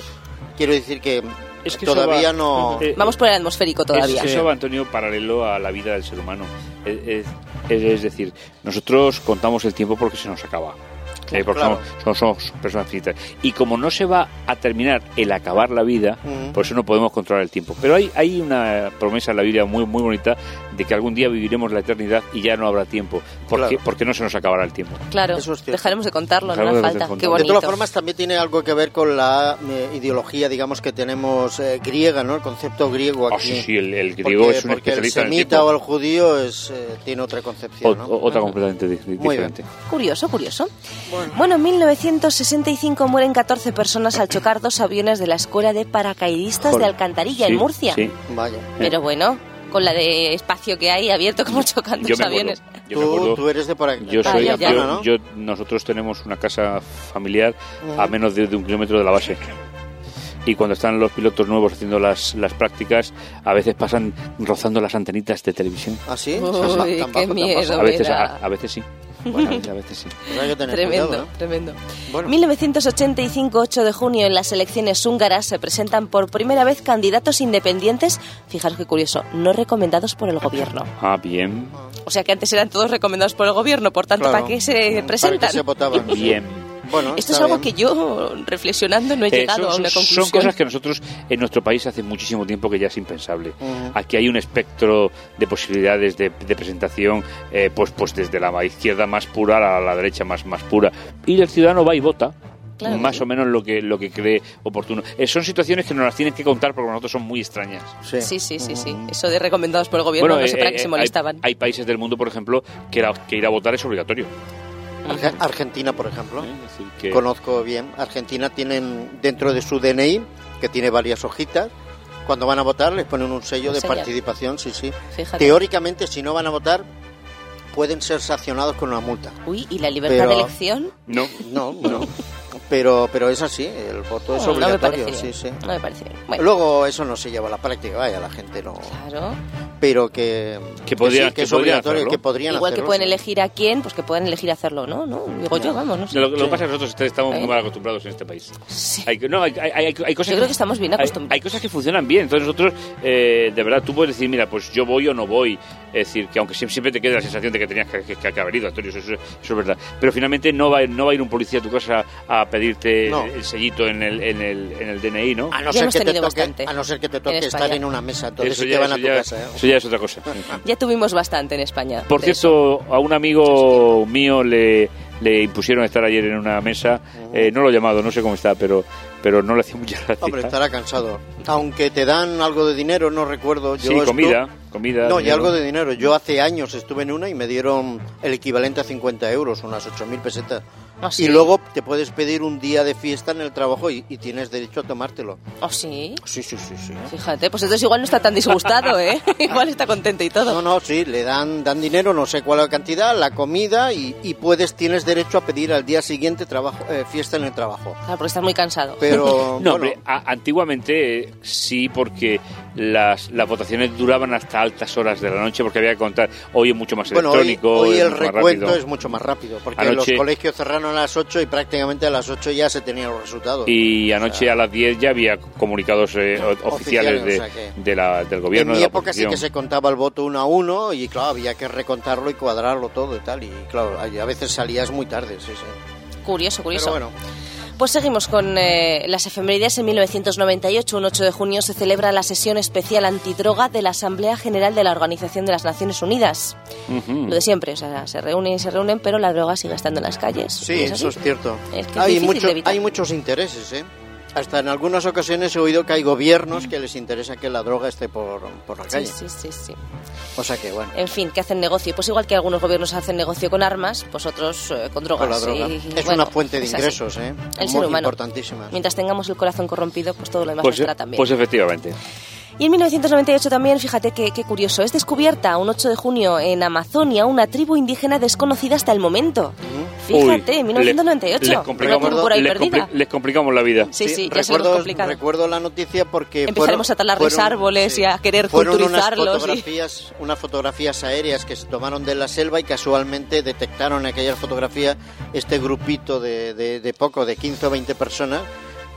Speaker 3: Quiero decir que,
Speaker 2: Es que
Speaker 3: todavía
Speaker 2: va-
Speaker 3: no...
Speaker 2: eh,
Speaker 4: Vamos por el atmosférico todavía.
Speaker 2: Es- eso va, Antonio, paralelo a la vida del ser humano. Es, es- decir, nosotros contamos el tiempo porque se nos acaba. Eh, porque
Speaker 3: claro.
Speaker 2: somos, somos- somos personas finitas. Y como no se va a terminar el acabar la vida,
Speaker 3: Ujú.
Speaker 2: por eso no podemos controlar el tiempo. Pero hay, hay una promesa en la Biblia muy, muy bonita de que algún día viviremos la eternidad y ya no habrá tiempo. Porque,
Speaker 3: Claro.
Speaker 2: porque no se nos acabará el tiempo.
Speaker 4: Claro,
Speaker 3: Eso es cierto.
Speaker 4: dejaremos de contarlo, no
Speaker 2: Dejaremos de
Speaker 4: falta.
Speaker 2: contarlo.
Speaker 4: Qué
Speaker 2: De
Speaker 3: todas formas, también tiene algo que ver con la eh, ideología, digamos, que tenemos eh, griega, ¿no? El concepto griego
Speaker 2: Ah,
Speaker 3: aquí.
Speaker 2: sí, sí, el, el griego
Speaker 3: porque,
Speaker 2: es un
Speaker 3: porque el
Speaker 2: especialista en el
Speaker 3: semita o el judío es, eh, tiene otra
Speaker 2: O-
Speaker 3: concepción, ¿no?
Speaker 2: o- otra completamente di- di-
Speaker 3: Muy bien.
Speaker 2: diferente.
Speaker 4: Curioso, curioso.
Speaker 3: Bueno.
Speaker 4: Bueno, en 1965 mueren 14 personas al chocar dos aviones de la Escuela de Paracaidistas de. Alcantarilla,
Speaker 2: Sí,
Speaker 4: en Murcia.
Speaker 2: Sí,
Speaker 3: Vaya.
Speaker 4: Pero bueno, con la de espacio que hay abierto, como chocan dos aviones.
Speaker 2: Yo me
Speaker 3: Tú,
Speaker 2: acuerdo.
Speaker 3: tú eres de por aquí.
Speaker 2: Yo
Speaker 4: Ah,
Speaker 2: soy,
Speaker 4: ya, ya.
Speaker 2: yo-
Speaker 3: ¿no?
Speaker 2: yo- nosotros tenemos una casa familiar a menos de, de un kilómetro de la base. Y cuando están los pilotos nuevos haciendo las, las prácticas, a veces pasan rozando las antenitas de televisión.
Speaker 3: ¿Ah, sí?
Speaker 4: Uy, [LAUGHS]
Speaker 3: ¿Tan ba-
Speaker 4: qué
Speaker 3: bajo,
Speaker 4: miedo.
Speaker 3: bajo?
Speaker 2: A veces,
Speaker 4: da.
Speaker 2: a, a veces sí. Bueno, [LAUGHS] a veces- sí.
Speaker 3: Pues hay que tener
Speaker 4: Tremendo,
Speaker 3: cuidado, ¿eh?
Speaker 4: tremendo.
Speaker 3: Bueno.
Speaker 4: 1985, 8 de junio, en las elecciones húngaras se presentan por primera vez candidatos independientes, fijaros qué curioso, no recomendados por el gobierno.
Speaker 2: Ah, bien.
Speaker 4: O sea que antes eran todos recomendados por el gobierno, por tanto,
Speaker 3: Claro.
Speaker 4: ¿para qué se
Speaker 3: ¿Para
Speaker 4: presentan?
Speaker 3: qué se votaban? [LAUGHS]
Speaker 2: Bien.
Speaker 3: Bueno,
Speaker 4: Esto es algo
Speaker 3: bien.
Speaker 4: que yo, reflexionando, no he
Speaker 2: Eh,
Speaker 4: llegado
Speaker 2: son,
Speaker 4: a una conclusión.
Speaker 2: son cosas que nosotros en nuestro país hace muchísimo tiempo que ya es impensable. Aquí hay un espectro de posibilidades de, de presentación, eh, pues, pues desde la izquierda más pura a la derecha más, más pura. Y el ciudadano va y vota.
Speaker 4: Claro.
Speaker 2: Más o menos lo que lo que cree oportuno. Eh, son situaciones que nos las tienen que contar porque nosotros son muy extrañas.
Speaker 3: Sí.
Speaker 4: Sí, sí, sí, sí. Eso de recomendados por el gobierno, no sé
Speaker 2: eh,
Speaker 4: para qué
Speaker 2: eh,
Speaker 4: se
Speaker 2: hay-
Speaker 4: molestaban.
Speaker 2: Hay, países del mundo, por ejemplo, que, la- que ir a votar es obligatorio.
Speaker 3: Arge- Argentina, por ejemplo.
Speaker 2: ¿eh? Que-
Speaker 3: Conozco bien. Argentina tienen dentro de su DNI, que tiene varias hojitas, cuando van a votar les ponen un sello de participación, sí, sí.
Speaker 4: Fíjate.
Speaker 3: Teóricamente, si no van a votar, pueden ser sancionados con una multa.
Speaker 4: Uy, ¿y la libertad
Speaker 3: Pero-
Speaker 4: de elección?
Speaker 2: No.
Speaker 3: No, no. [LAUGHS] Pero, pero es así, el voto es
Speaker 4: No, no me
Speaker 3: obligatorio, sí, sí.
Speaker 4: No me parece bien. Bueno,
Speaker 3: Luego eso no se lleva a la práctica, vaya, la gente no.
Speaker 4: claro.
Speaker 3: Pero que,
Speaker 2: Que podría-
Speaker 3: sí, que
Speaker 2: que
Speaker 3: es obligatorio,
Speaker 2: hacerlo.
Speaker 3: que podrían
Speaker 4: Igual que
Speaker 3: hacerlo,
Speaker 4: pueden
Speaker 3: sí.
Speaker 4: elegir a quién, pues que pueden elegir hacerlo, ¿no? ¿No? Digo yo, vamos, no sé.
Speaker 2: Lo, lo que pasa es que nosotros estamos
Speaker 4: ¿Eh?
Speaker 2: muy mal acostumbrados en este país.
Speaker 4: Sí.
Speaker 2: Hay, que- no, hay, hay- hay- hay cosas
Speaker 4: Yo creo que estamos bien acostumbrados.
Speaker 2: Hay, cosas que funcionan bien. Entonces nosotros, eh, de verdad, tú puedes decir, mira, pues yo voy o no voy. Es decir, que aunque siempre, siempre te quede la sensación de que tenías que, que- que haber ido, Antonio, eso, eso- eso es verdad. Pero finalmente no va, no va a ir un policía a tu casa a pedirte
Speaker 3: No.
Speaker 2: el sellito en el, en, el, en el DNI, ¿no?
Speaker 3: A no, ser que te toque, a no ser que te toque
Speaker 4: en
Speaker 3: estar en una mesa, entonces
Speaker 2: eso,
Speaker 3: sí
Speaker 2: ya,
Speaker 3: que van a tu
Speaker 2: ya-
Speaker 3: casa. ¿eh?
Speaker 2: eso ya es otra cosa. [LAUGHS]
Speaker 4: Ya tuvimos bastante en España.
Speaker 2: Por cierto, a un amigo mío le, le impusieron estar ayer en una mesa. Eh, no lo he llamado, no sé cómo está, pero, pero no le hacía mucha gracia.
Speaker 3: Hombre, estará cansado. Aunque te dan algo de dinero, no recuerdo. Yo
Speaker 2: sí, comida, comida.
Speaker 3: No, y algo de dinero. Yo hace años estuve en una y me dieron el equivalente a 50 euros, unas 8.000 pesetas.
Speaker 4: ¿Ah, sí?
Speaker 3: Y luego te puedes pedir un día de fiesta en el trabajo y, y tienes derecho a tomártelo.
Speaker 4: ¿Oh, sí?
Speaker 3: Sí, sí, sí, sí.
Speaker 4: Fíjate, pues entonces igual no está tan disgustado, ¿eh? [LAUGHS] igual está contento y todo.
Speaker 3: No, no, sí, le dan, dan dinero, no sé cuál es la cantidad, la comida y, y puedes, tienes derecho a pedir al día siguiente trabajo, eh, fiesta en el trabajo.
Speaker 4: Claro, porque estás muy cansado.
Speaker 3: Pero, [LAUGHS]
Speaker 2: No,
Speaker 3: bueno,
Speaker 2: hombre, a- antiguamente eh, sí, porque las, las votaciones duraban hasta altas horas de la noche, porque había que contar. Hoy es mucho más
Speaker 3: bueno, hoy,
Speaker 2: electrónico.
Speaker 3: hoy
Speaker 2: es
Speaker 3: el
Speaker 2: más
Speaker 3: recuento
Speaker 2: rápido.
Speaker 3: es mucho más rápido, porque
Speaker 2: Anoche-
Speaker 3: los colegios cerraron a las 8 y prácticamente a las 8 ya se tenían los resultados.
Speaker 2: Y anoche a las 10 ya había comunicados eh, o- oficiales,
Speaker 3: Oficiales,
Speaker 2: de,
Speaker 3: o sea que-
Speaker 2: de la, del gobierno.
Speaker 3: en mi
Speaker 2: de la
Speaker 3: época sí que se contaba el voto uno a uno y claro, había que recontarlo y cuadrarlo todo y tal. Y claro, a a veces salías muy tarde, sí, sí.
Speaker 4: Curioso, curioso.
Speaker 3: Pero bueno,
Speaker 4: Pues seguimos con eh, las efemérides. En 1998, un 8 de junio, se celebra la sesión especial antidroga de la Asamblea General de la Organización de las Naciones Unidas. Lo de siempre, o sea, se reúnen y se reúnen, pero la droga sigue estando en las calles.
Speaker 3: sí,
Speaker 4: ¿Es
Speaker 3: eso es cierto.
Speaker 4: Es que es
Speaker 3: hay, mucho- hay muchos intereses, ¿eh? Hasta en algunas ocasiones he oído que hay gobiernos que les interesa que la droga esté por, por la calle.
Speaker 4: sí, sí, sí.
Speaker 3: O sea que, bueno,
Speaker 4: En fin, que hacen negocio. Pues igual que algunos gobiernos hacen negocio con armas, pues otros eh, con drogas.
Speaker 3: con la droga.
Speaker 4: Y,
Speaker 3: es
Speaker 4: bueno,
Speaker 3: una fuente de ingresos, ¿eh?
Speaker 4: El
Speaker 3: Muy
Speaker 4: ser humano.
Speaker 3: importantísima.
Speaker 4: Mientras tengamos el corazón corrompido, pues todo lo demás
Speaker 2: Pues,
Speaker 4: nuestra también.
Speaker 2: pues efectivamente.
Speaker 4: Y en 1998 también, fíjate qué, qué curioso, es descubierta un 8 de junio en Amazonia una tribu indígena desconocida hasta el momento. Fíjate,
Speaker 2: Uy,
Speaker 4: en 1998.
Speaker 2: Les,
Speaker 4: Una
Speaker 2: complicamos,
Speaker 4: tribu por ahí
Speaker 2: les
Speaker 4: perdida.
Speaker 2: compli- les complicamos la vida.
Speaker 4: Sí, sí, ya se nos
Speaker 3: recuerdo,
Speaker 4: complicado.
Speaker 3: recuerdo la noticia porque
Speaker 4: Empezaremos
Speaker 3: fueron-
Speaker 4: a talarles
Speaker 3: fueron-
Speaker 4: árboles y a querer
Speaker 3: fueron
Speaker 4: culturizarlos
Speaker 3: Unas fotografías, unas fotografías aéreas que se tomaron de la selva y casualmente detectaron en aquellas fotografías este grupito de, de, de poco, de 15 o 20 personas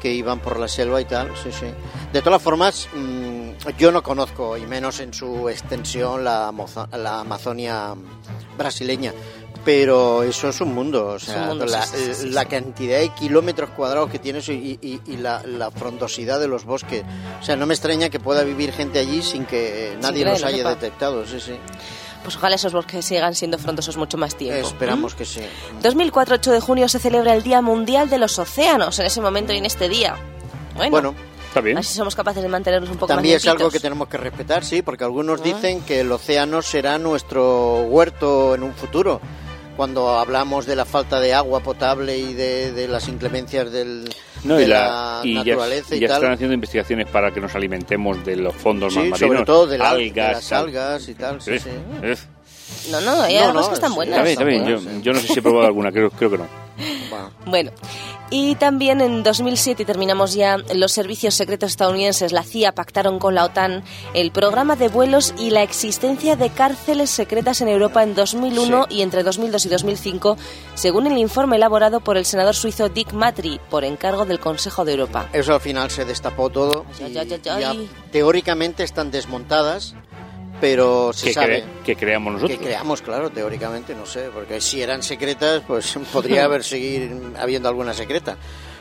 Speaker 3: que iban por la selva y tal. Sí, sí. De todas formas, mm, yo no conozco, y menos en su extensión, la, la Amazonia brasileña. Pero eso es un mundo, o sea,
Speaker 4: mundo,
Speaker 3: la,
Speaker 4: sí, sí, sí, sí,
Speaker 3: la
Speaker 4: sí.
Speaker 3: cantidad de kilómetros cuadrados que tiene eso y, y- y la, la frondosidad de los bosques. O sea, no me extraña que pueda vivir gente allí sin que nadie los
Speaker 4: lo
Speaker 3: haya
Speaker 4: sepa.
Speaker 3: detectado. Sí, sí.
Speaker 4: Pues ojalá esos bosques sigan siendo frondosos mucho más tiempo.
Speaker 3: Esperamos que sí.
Speaker 4: 2004, 8 de junio, se celebra el Día Mundial de los Océanos en ese momento y en este día. Bueno,
Speaker 3: Bueno,
Speaker 2: Está bien.
Speaker 4: así somos capaces de mantenernos un poco
Speaker 3: también
Speaker 4: más
Speaker 3: es algo que tenemos que respetar, sí, porque algunos
Speaker 4: Ah.
Speaker 3: dicen que el océano será nuestro huerto en un futuro. Cuando hablamos de la falta de agua potable y de, de las inclemencias del,
Speaker 2: No,
Speaker 3: de
Speaker 2: y,
Speaker 3: la,
Speaker 2: y ya,
Speaker 3: naturaleza y
Speaker 2: ya
Speaker 3: tal.
Speaker 2: están haciendo investigaciones para que nos alimentemos de los fondos
Speaker 3: Sí,
Speaker 2: más marinos.
Speaker 3: sobre todo de, la- de
Speaker 2: algas,
Speaker 3: las
Speaker 2: tal.
Speaker 3: algas y tal. Sí,
Speaker 2: Eh,
Speaker 3: sí.
Speaker 2: eh.
Speaker 4: No, no, hay
Speaker 3: No,
Speaker 4: algas
Speaker 3: no,
Speaker 4: que están
Speaker 3: sí,
Speaker 4: buenas.
Speaker 2: Está
Speaker 3: está
Speaker 2: bien. Yo, yo no sé si he probado alguna, creo, creo que no.
Speaker 3: Bueno,
Speaker 4: Bueno, y también en 2007, y terminamos ya, los servicios secretos estadounidenses, la CIA, pactaron con la OTAN el programa de vuelos y la existencia de cárceles secretas en Europa en 2001 y entre 2002 y 2005, según el informe elaborado por el senador suizo Dick Matry, por encargo del Consejo de Europa.
Speaker 3: eso al final se destapó todo.
Speaker 4: Ay,
Speaker 3: y
Speaker 4: ay, ay, ay.
Speaker 3: ya teóricamente están desmontadas, pero se
Speaker 2: Que,
Speaker 3: sabe.
Speaker 2: cre- que creamos nosotros.
Speaker 3: Que creamos, claro, teóricamente, no sé, porque si eran secretas, pues [LAUGHS] podría haber seguir habiendo alguna secreta.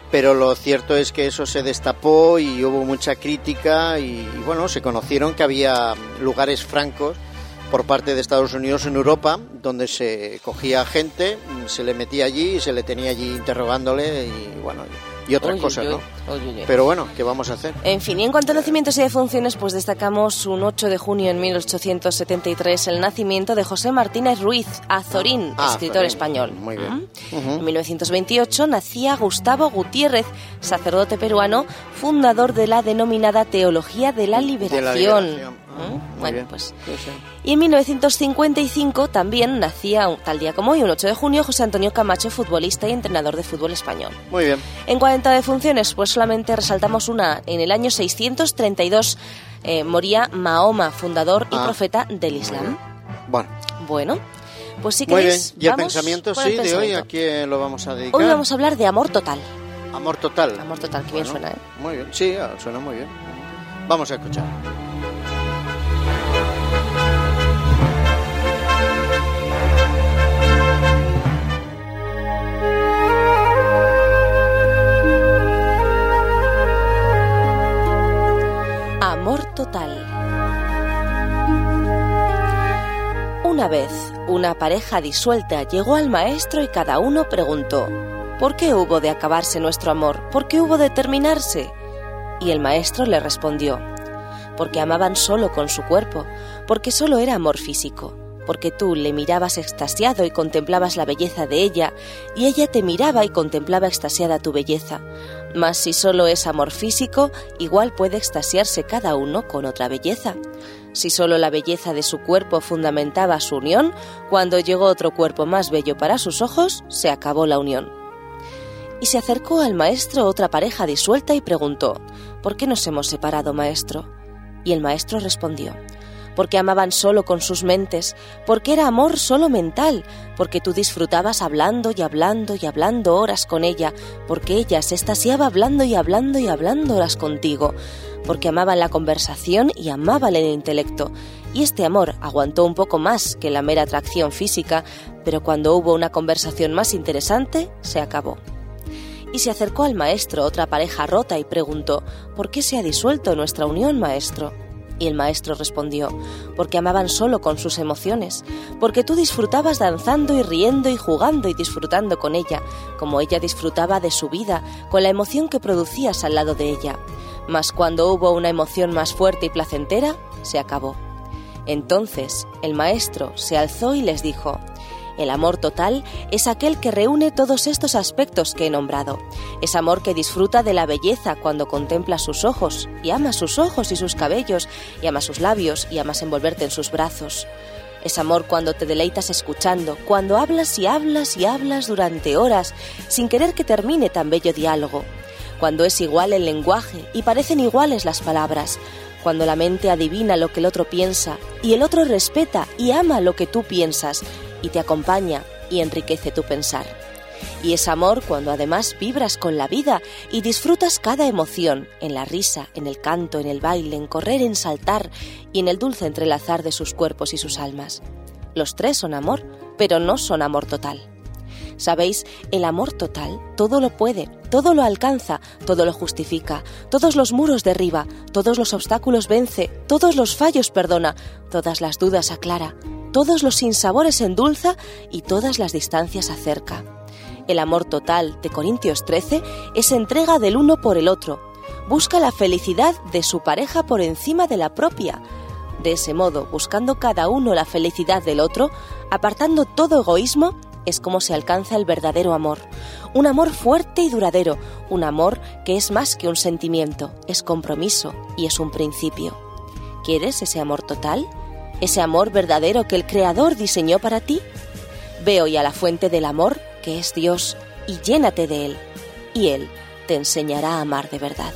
Speaker 3: Pero lo cierto es que eso se destapó y hubo mucha crítica y, y, bueno, se conocieron que había lugares francos por parte de Estados Unidos en Europa donde se cogía gente, se le metía allí y se le tenía allí interrogándole y bueno, y otras cosas, ¿no? Pero bueno, ¿qué vamos a hacer?
Speaker 4: En fin, y en cuanto a nacimientos y defunciones, pues destacamos un 8 de junio en 1873 el nacimiento de José Martínez Ruiz Azorín,
Speaker 3: Ah,
Speaker 4: escritor
Speaker 3: Azorín.
Speaker 4: español.
Speaker 3: Muy bien.
Speaker 4: ¿Mm?
Speaker 3: Ujú.
Speaker 4: En 1928 nacía Gustavo Gutiérrez, sacerdote peruano, fundador de la denominada Teología de la Liberación.
Speaker 3: liberación.
Speaker 4: Bueno,
Speaker 3: bien.
Speaker 4: pues
Speaker 3: Sí, sí.
Speaker 4: y en 1955 también nacía, tal día como hoy, un 8 de junio, José Antonio Camacho, futbolista y entrenador de fútbol español.
Speaker 3: Muy bien.
Speaker 4: En cuanto a defunciones, pues solamente resaltamos una. En el año 632 eh, moría Mahoma, fundador y
Speaker 3: Ah,
Speaker 4: profeta del Islam.
Speaker 3: bien. Bueno,
Speaker 4: Bueno, pues sí que
Speaker 3: muy bien. ¿Y el pensamiento
Speaker 4: el
Speaker 3: sí de hoy a quién lo vamos a dedicar?
Speaker 4: Hoy vamos a hablar de amor total.
Speaker 3: Amor total.
Speaker 4: Amor total, que bien
Speaker 3: Bueno,
Speaker 4: suena, ¿eh?
Speaker 3: Muy bien, sí, ah, suena muy bien. Vamos a escuchar.
Speaker 4: Amor total. Una vez, una pareja disuelta llegó al maestro y cada uno preguntó, ¿por qué hubo de acabarse nuestro amor? ¿Por qué hubo de terminarse? Y el maestro le respondió, porque amaban solo con su cuerpo, porque solo era amor físico, porque tú le mirabas extasiado y contemplabas la belleza de ella, y ella te miraba y contemplaba extasiada tu belleza. Mas si solo es amor físico, igual puede extasiarse cada uno con otra belleza. Si solo la belleza de su cuerpo fundamentaba su unión, cuando llegó otro cuerpo más bello para sus ojos, se acabó la unión. Y se acercó al maestro otra pareja disuelta y preguntó, ¿Por qué nos hemos separado, maestro? Y el maestro respondió, porque amaban solo con sus mentes, porque era amor solo mental, porque tú disfrutabas hablando y hablando y hablando horas con ella, porque ella se estasiaba hablando y hablando y hablando horas contigo, porque amaban la conversación y amaban el intelecto, y este amor aguantó un poco más que la mera atracción física, pero cuando hubo una conversación más interesante, se acabó y se acercó al maestro otra pareja rota y preguntó ¿Por qué se ha disuelto nuestra unión, maestro? Y el maestro respondió, porque amaban solo con sus emociones, porque tú disfrutabas danzando y riendo y jugando y disfrutando con ella, como ella disfrutaba de su vida, con la emoción que producías al lado de ella. Mas cuando hubo una emoción más fuerte y placentera, se acabó. Entonces el maestro se alzó y les dijo, el amor total es aquel que reúne todos estos aspectos que he nombrado. Es amor que disfruta de la belleza cuando contempla sus ojos, y ama sus ojos y sus cabellos, y ama sus labios, y amas envolverte en sus brazos. Es amor cuando te deleitas escuchando, cuando hablas y hablas y hablas durante horas, sin querer que termine tan bello diálogo. Cuando es igual el lenguaje y parecen iguales las palabras, cuando la mente adivina lo que el otro piensa y el otro respeta y ama lo que tú piensas y te acompaña y enriquece tu pensar. Y es amor cuando además vibras con la vida y disfrutas cada emoción, en la risa, en el canto, en el baile, en correr, en saltar y en el dulce entrelazar de sus cuerpos y sus almas. Los tres son amor, pero no son amor total. Sabéis, el amor total todo lo puede, todo lo alcanza, todo lo justifica, todos los muros derriba, todos los obstáculos vence, todos los fallos perdona, todas las dudas aclara, todos los sinsabores endulza y todas las distancias acerca. El amor total de Corintios 13 es entrega del uno por el otro. Busca la felicidad de su pareja por encima de la propia. De ese modo, buscando cada uno la felicidad del otro, apartando todo egoísmo, es como se alcanza el verdadero amor. Un amor fuerte y duradero, un amor que es más que un sentimiento, es compromiso y es un principio. ¿Quieres ese amor total? Ese amor verdadero que el Creador diseñó para ti? Ve hoy a la fuente del amor, que es Dios, y llénate de Él, y Él te enseñará a amar de verdad.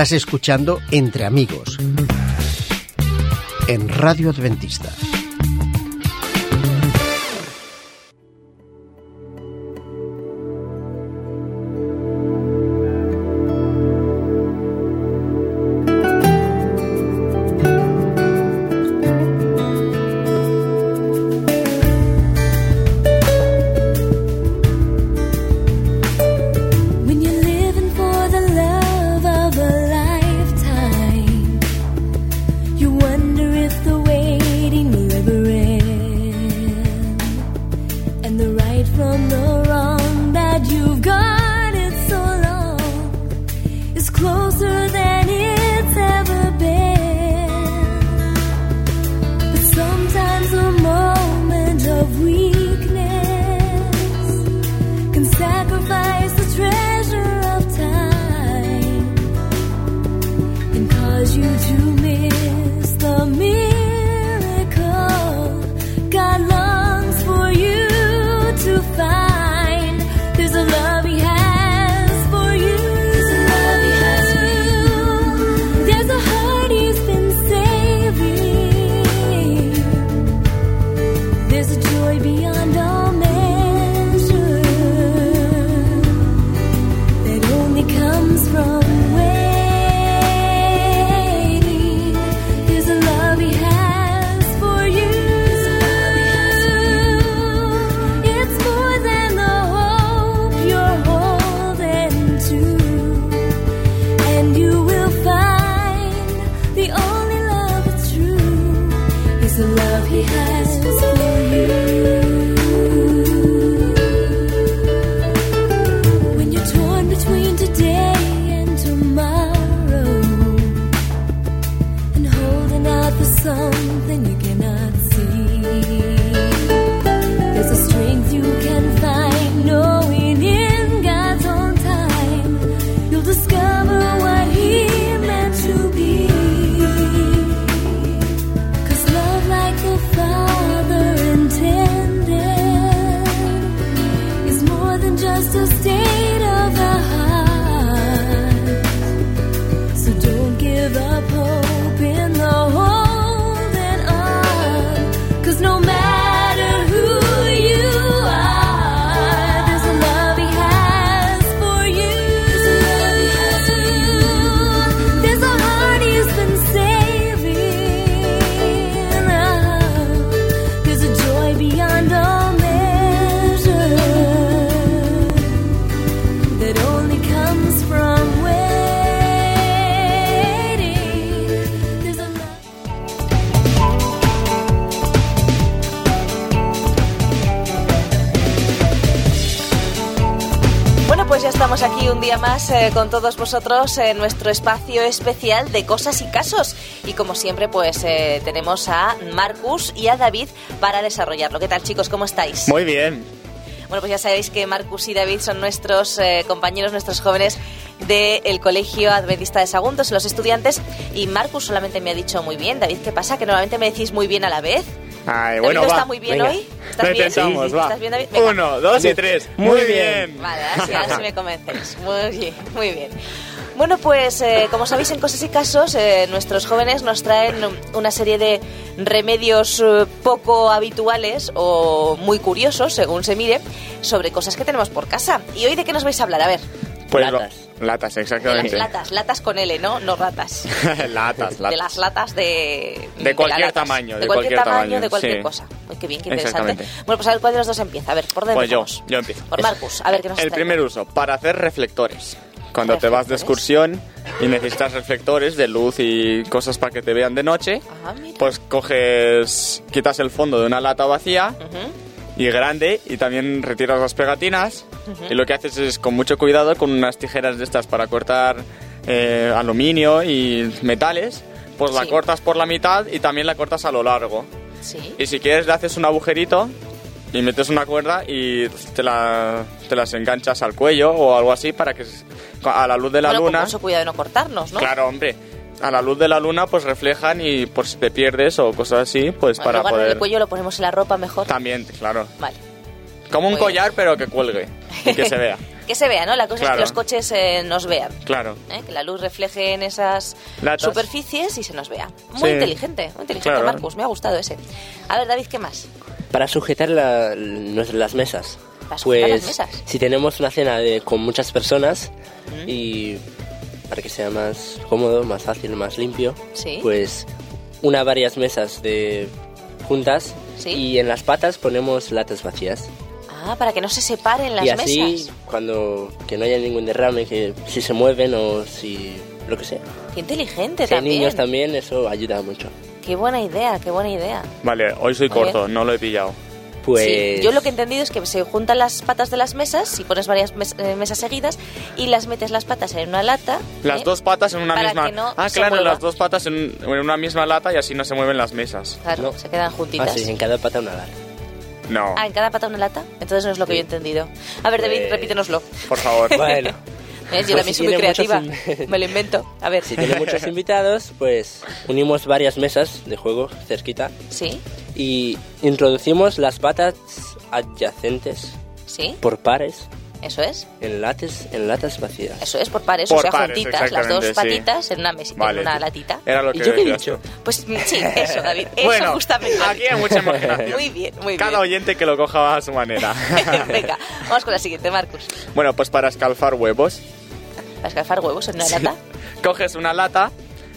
Speaker 1: Estás escuchando Entre Amigos en Radio Adventista.
Speaker 4: Eh, con todos vosotros en nuestro espacio especial de cosas y casos. Y como siempre, pues eh, tenemos a Marcus y a David para desarrollarlo. ¿Qué tal, chicos? ¿Cómo estáis?
Speaker 5: Muy bien.
Speaker 4: Bueno, pues ya sabéis que Marcus y David son nuestros eh, compañeros, nuestros jóvenes del Colegio Adventista de Saguntos, los estudiantes. Y Marcus solamente me ha dicho muy bien. David, ¿qué pasa? Que normalmente me decís muy bien a la vez.
Speaker 5: Ay,
Speaker 4: David,
Speaker 5: bueno,
Speaker 4: ¿no
Speaker 5: va.
Speaker 4: está muy bien
Speaker 5: Venga.
Speaker 4: hoy? ¿Estás
Speaker 5: Lo
Speaker 4: bien?
Speaker 5: intentamos, va.
Speaker 4: ¿Estás bien.
Speaker 5: Uno, dos y tres. Muy bien.
Speaker 4: Vale, así, así me convencéis. [LAUGHS] Muy bien, muy bien. Bueno, pues eh, como sabéis en Cosas y Casos, eh, nuestros jóvenes nos traen una serie de remedios eh, poco habituales o muy curiosos, según se mire, sobre cosas que tenemos por casa. ¿Y hoy de qué nos vais a hablar? A ver,
Speaker 5: Pues lo-
Speaker 6: Latas.
Speaker 5: latas,
Speaker 4: de las
Speaker 5: exactamente.
Speaker 4: latas, latas con L, ¿no? No ratas. [LAUGHS]
Speaker 5: latas,
Speaker 4: De
Speaker 5: latas.
Speaker 4: las latas de...
Speaker 5: De cualquier tamaño,
Speaker 4: De,
Speaker 5: de
Speaker 4: cualquier,
Speaker 5: cualquier
Speaker 4: tamaño,
Speaker 5: tamaño,
Speaker 4: de cualquier
Speaker 5: sí.
Speaker 4: cosa. Uy, qué bien, qué interesante.
Speaker 5: Exactamente.
Speaker 4: Bueno, pues a ver cuál de los dos empieza. A ver, ¿por dónde
Speaker 5: Pues yo,
Speaker 4: empezamos?
Speaker 5: yo empiezo.
Speaker 4: Por Marcus, a ver qué nos
Speaker 5: El primer uso, para hacer reflectores. Cuando te vas de excursión y necesitas reflectores de luz y cosas para que te vean de noche,
Speaker 4: Ah,
Speaker 5: pues coges, quitas el fondo de una lata vacía. Y grande y también retiras las pegatinas y lo que haces es con mucho cuidado con unas tijeras de estas para cortar eh, aluminio y metales, pues la cortas por la mitad y también la cortas a lo largo.
Speaker 4: Sí.
Speaker 5: Y si quieres le haces un agujerito y metes una cuerda y te, la, te las enganchas al cuello o algo así para que a la luz de la
Speaker 4: Bueno, con
Speaker 5: luna...
Speaker 4: mucho cuidado de no cortarnos, ¿no?
Speaker 5: Claro, hombre. A la luz de la luna pues reflejan y por si te pierdes o cosas así, pues para poder...
Speaker 4: del cuello lo ponemos en la ropa mejor.
Speaker 5: También, claro.
Speaker 4: Vale.
Speaker 5: Como un
Speaker 4: Muy bien.
Speaker 5: collar pero que cuelgue y que se vea. [LAUGHS]
Speaker 4: Que se vea, ¿no? La cosa es que
Speaker 5: Claro.
Speaker 4: los coches eh, nos vean.
Speaker 5: Claro.
Speaker 4: ¿eh? Que la luz refleje en esas
Speaker 5: Latas.
Speaker 4: superficies y se nos vea. Muy
Speaker 5: Sí.
Speaker 4: inteligente, muy inteligente,
Speaker 5: Claro.
Speaker 4: Marcus. Me ha gustado ese. A ver, David, ¿qué más?
Speaker 6: Para sujetar la- las mesas.
Speaker 4: Para sujetar
Speaker 6: pues
Speaker 4: las mesas.
Speaker 6: si tenemos una cena de, con muchas personas y para que sea más cómodo, más fácil, más limpio,
Speaker 4: Sí.
Speaker 6: pues una varias mesas de juntas
Speaker 4: Sí.
Speaker 6: y en las patas ponemos latas vacías.
Speaker 4: Ah, para que no se separen las
Speaker 6: y así
Speaker 4: mesas.
Speaker 6: cuando que no haya ningún derrame, que si se mueven o si lo que sea.
Speaker 4: Qué inteligente
Speaker 6: Si hay
Speaker 4: también.
Speaker 6: niños también, eso ayuda mucho.
Speaker 4: Qué buena idea, qué buena idea.
Speaker 5: Vale, hoy soy
Speaker 4: Muy bien.
Speaker 5: corto, no lo he pillado.
Speaker 6: Pues
Speaker 4: Sí, yo lo que he entendido es que se juntan las patas de las mesas, si pones varias mes- eh, mesas seguidas, y las metes las patas en una lata.
Speaker 5: Las
Speaker 4: ¿eh?
Speaker 5: dos patas en una
Speaker 4: Para
Speaker 5: misma...
Speaker 4: que no
Speaker 5: ah,
Speaker 4: se
Speaker 5: claro,
Speaker 4: mueva.
Speaker 5: las dos patas en, en una misma lata y así no se mueven las mesas.
Speaker 4: Claro,
Speaker 6: No.
Speaker 4: se quedan juntitas.
Speaker 6: Ah, sí, en cada pata una lata.
Speaker 5: No,
Speaker 4: Ah, en cada pata una lata. Entonces no es lo que
Speaker 6: Sí.
Speaker 4: yo he entendido. A ver, David,
Speaker 6: Pues-
Speaker 4: repítenoslo.
Speaker 5: por favor. [LAUGHS]
Speaker 6: Bueno, [LAUGHS]
Speaker 4: ¿Ves? Yo también [LAUGHS]
Speaker 6: si
Speaker 4: soy muy
Speaker 6: muchos
Speaker 4: creativa. Me lo invento. A ver.
Speaker 6: si tiene muchos [LAUGHS] invitados, pues unimos varias mesas de juego cerquita
Speaker 4: Sí,
Speaker 6: y introducimos las patas adyacentes
Speaker 4: sí,
Speaker 6: por pares
Speaker 4: eso es.
Speaker 6: en latas, en latas vacías.
Speaker 4: Eso es, por pares,
Speaker 5: Por
Speaker 4: o sea,
Speaker 5: pares,
Speaker 4: juntitas, las dos
Speaker 5: sí.
Speaker 4: patitas en una mesita,
Speaker 5: Vale.
Speaker 4: en una latita.
Speaker 5: Era lo que
Speaker 6: ¿Y yo qué he dicho?
Speaker 4: Pues mm, sí, [LAUGHS] eso, David. Eso
Speaker 5: Bueno,
Speaker 4: justamente.
Speaker 5: aquí hay mucha imaginación.
Speaker 4: Muy bien, muy
Speaker 5: Cada
Speaker 4: bien.
Speaker 5: oyente que lo coja a su manera. [LAUGHS]
Speaker 4: Venga, vamos con la siguiente, Marcus.
Speaker 5: bueno, pues para escalfar huevos,
Speaker 4: ¿Para escalfar huevos en una lata? [LAUGHS]
Speaker 5: coges una lata,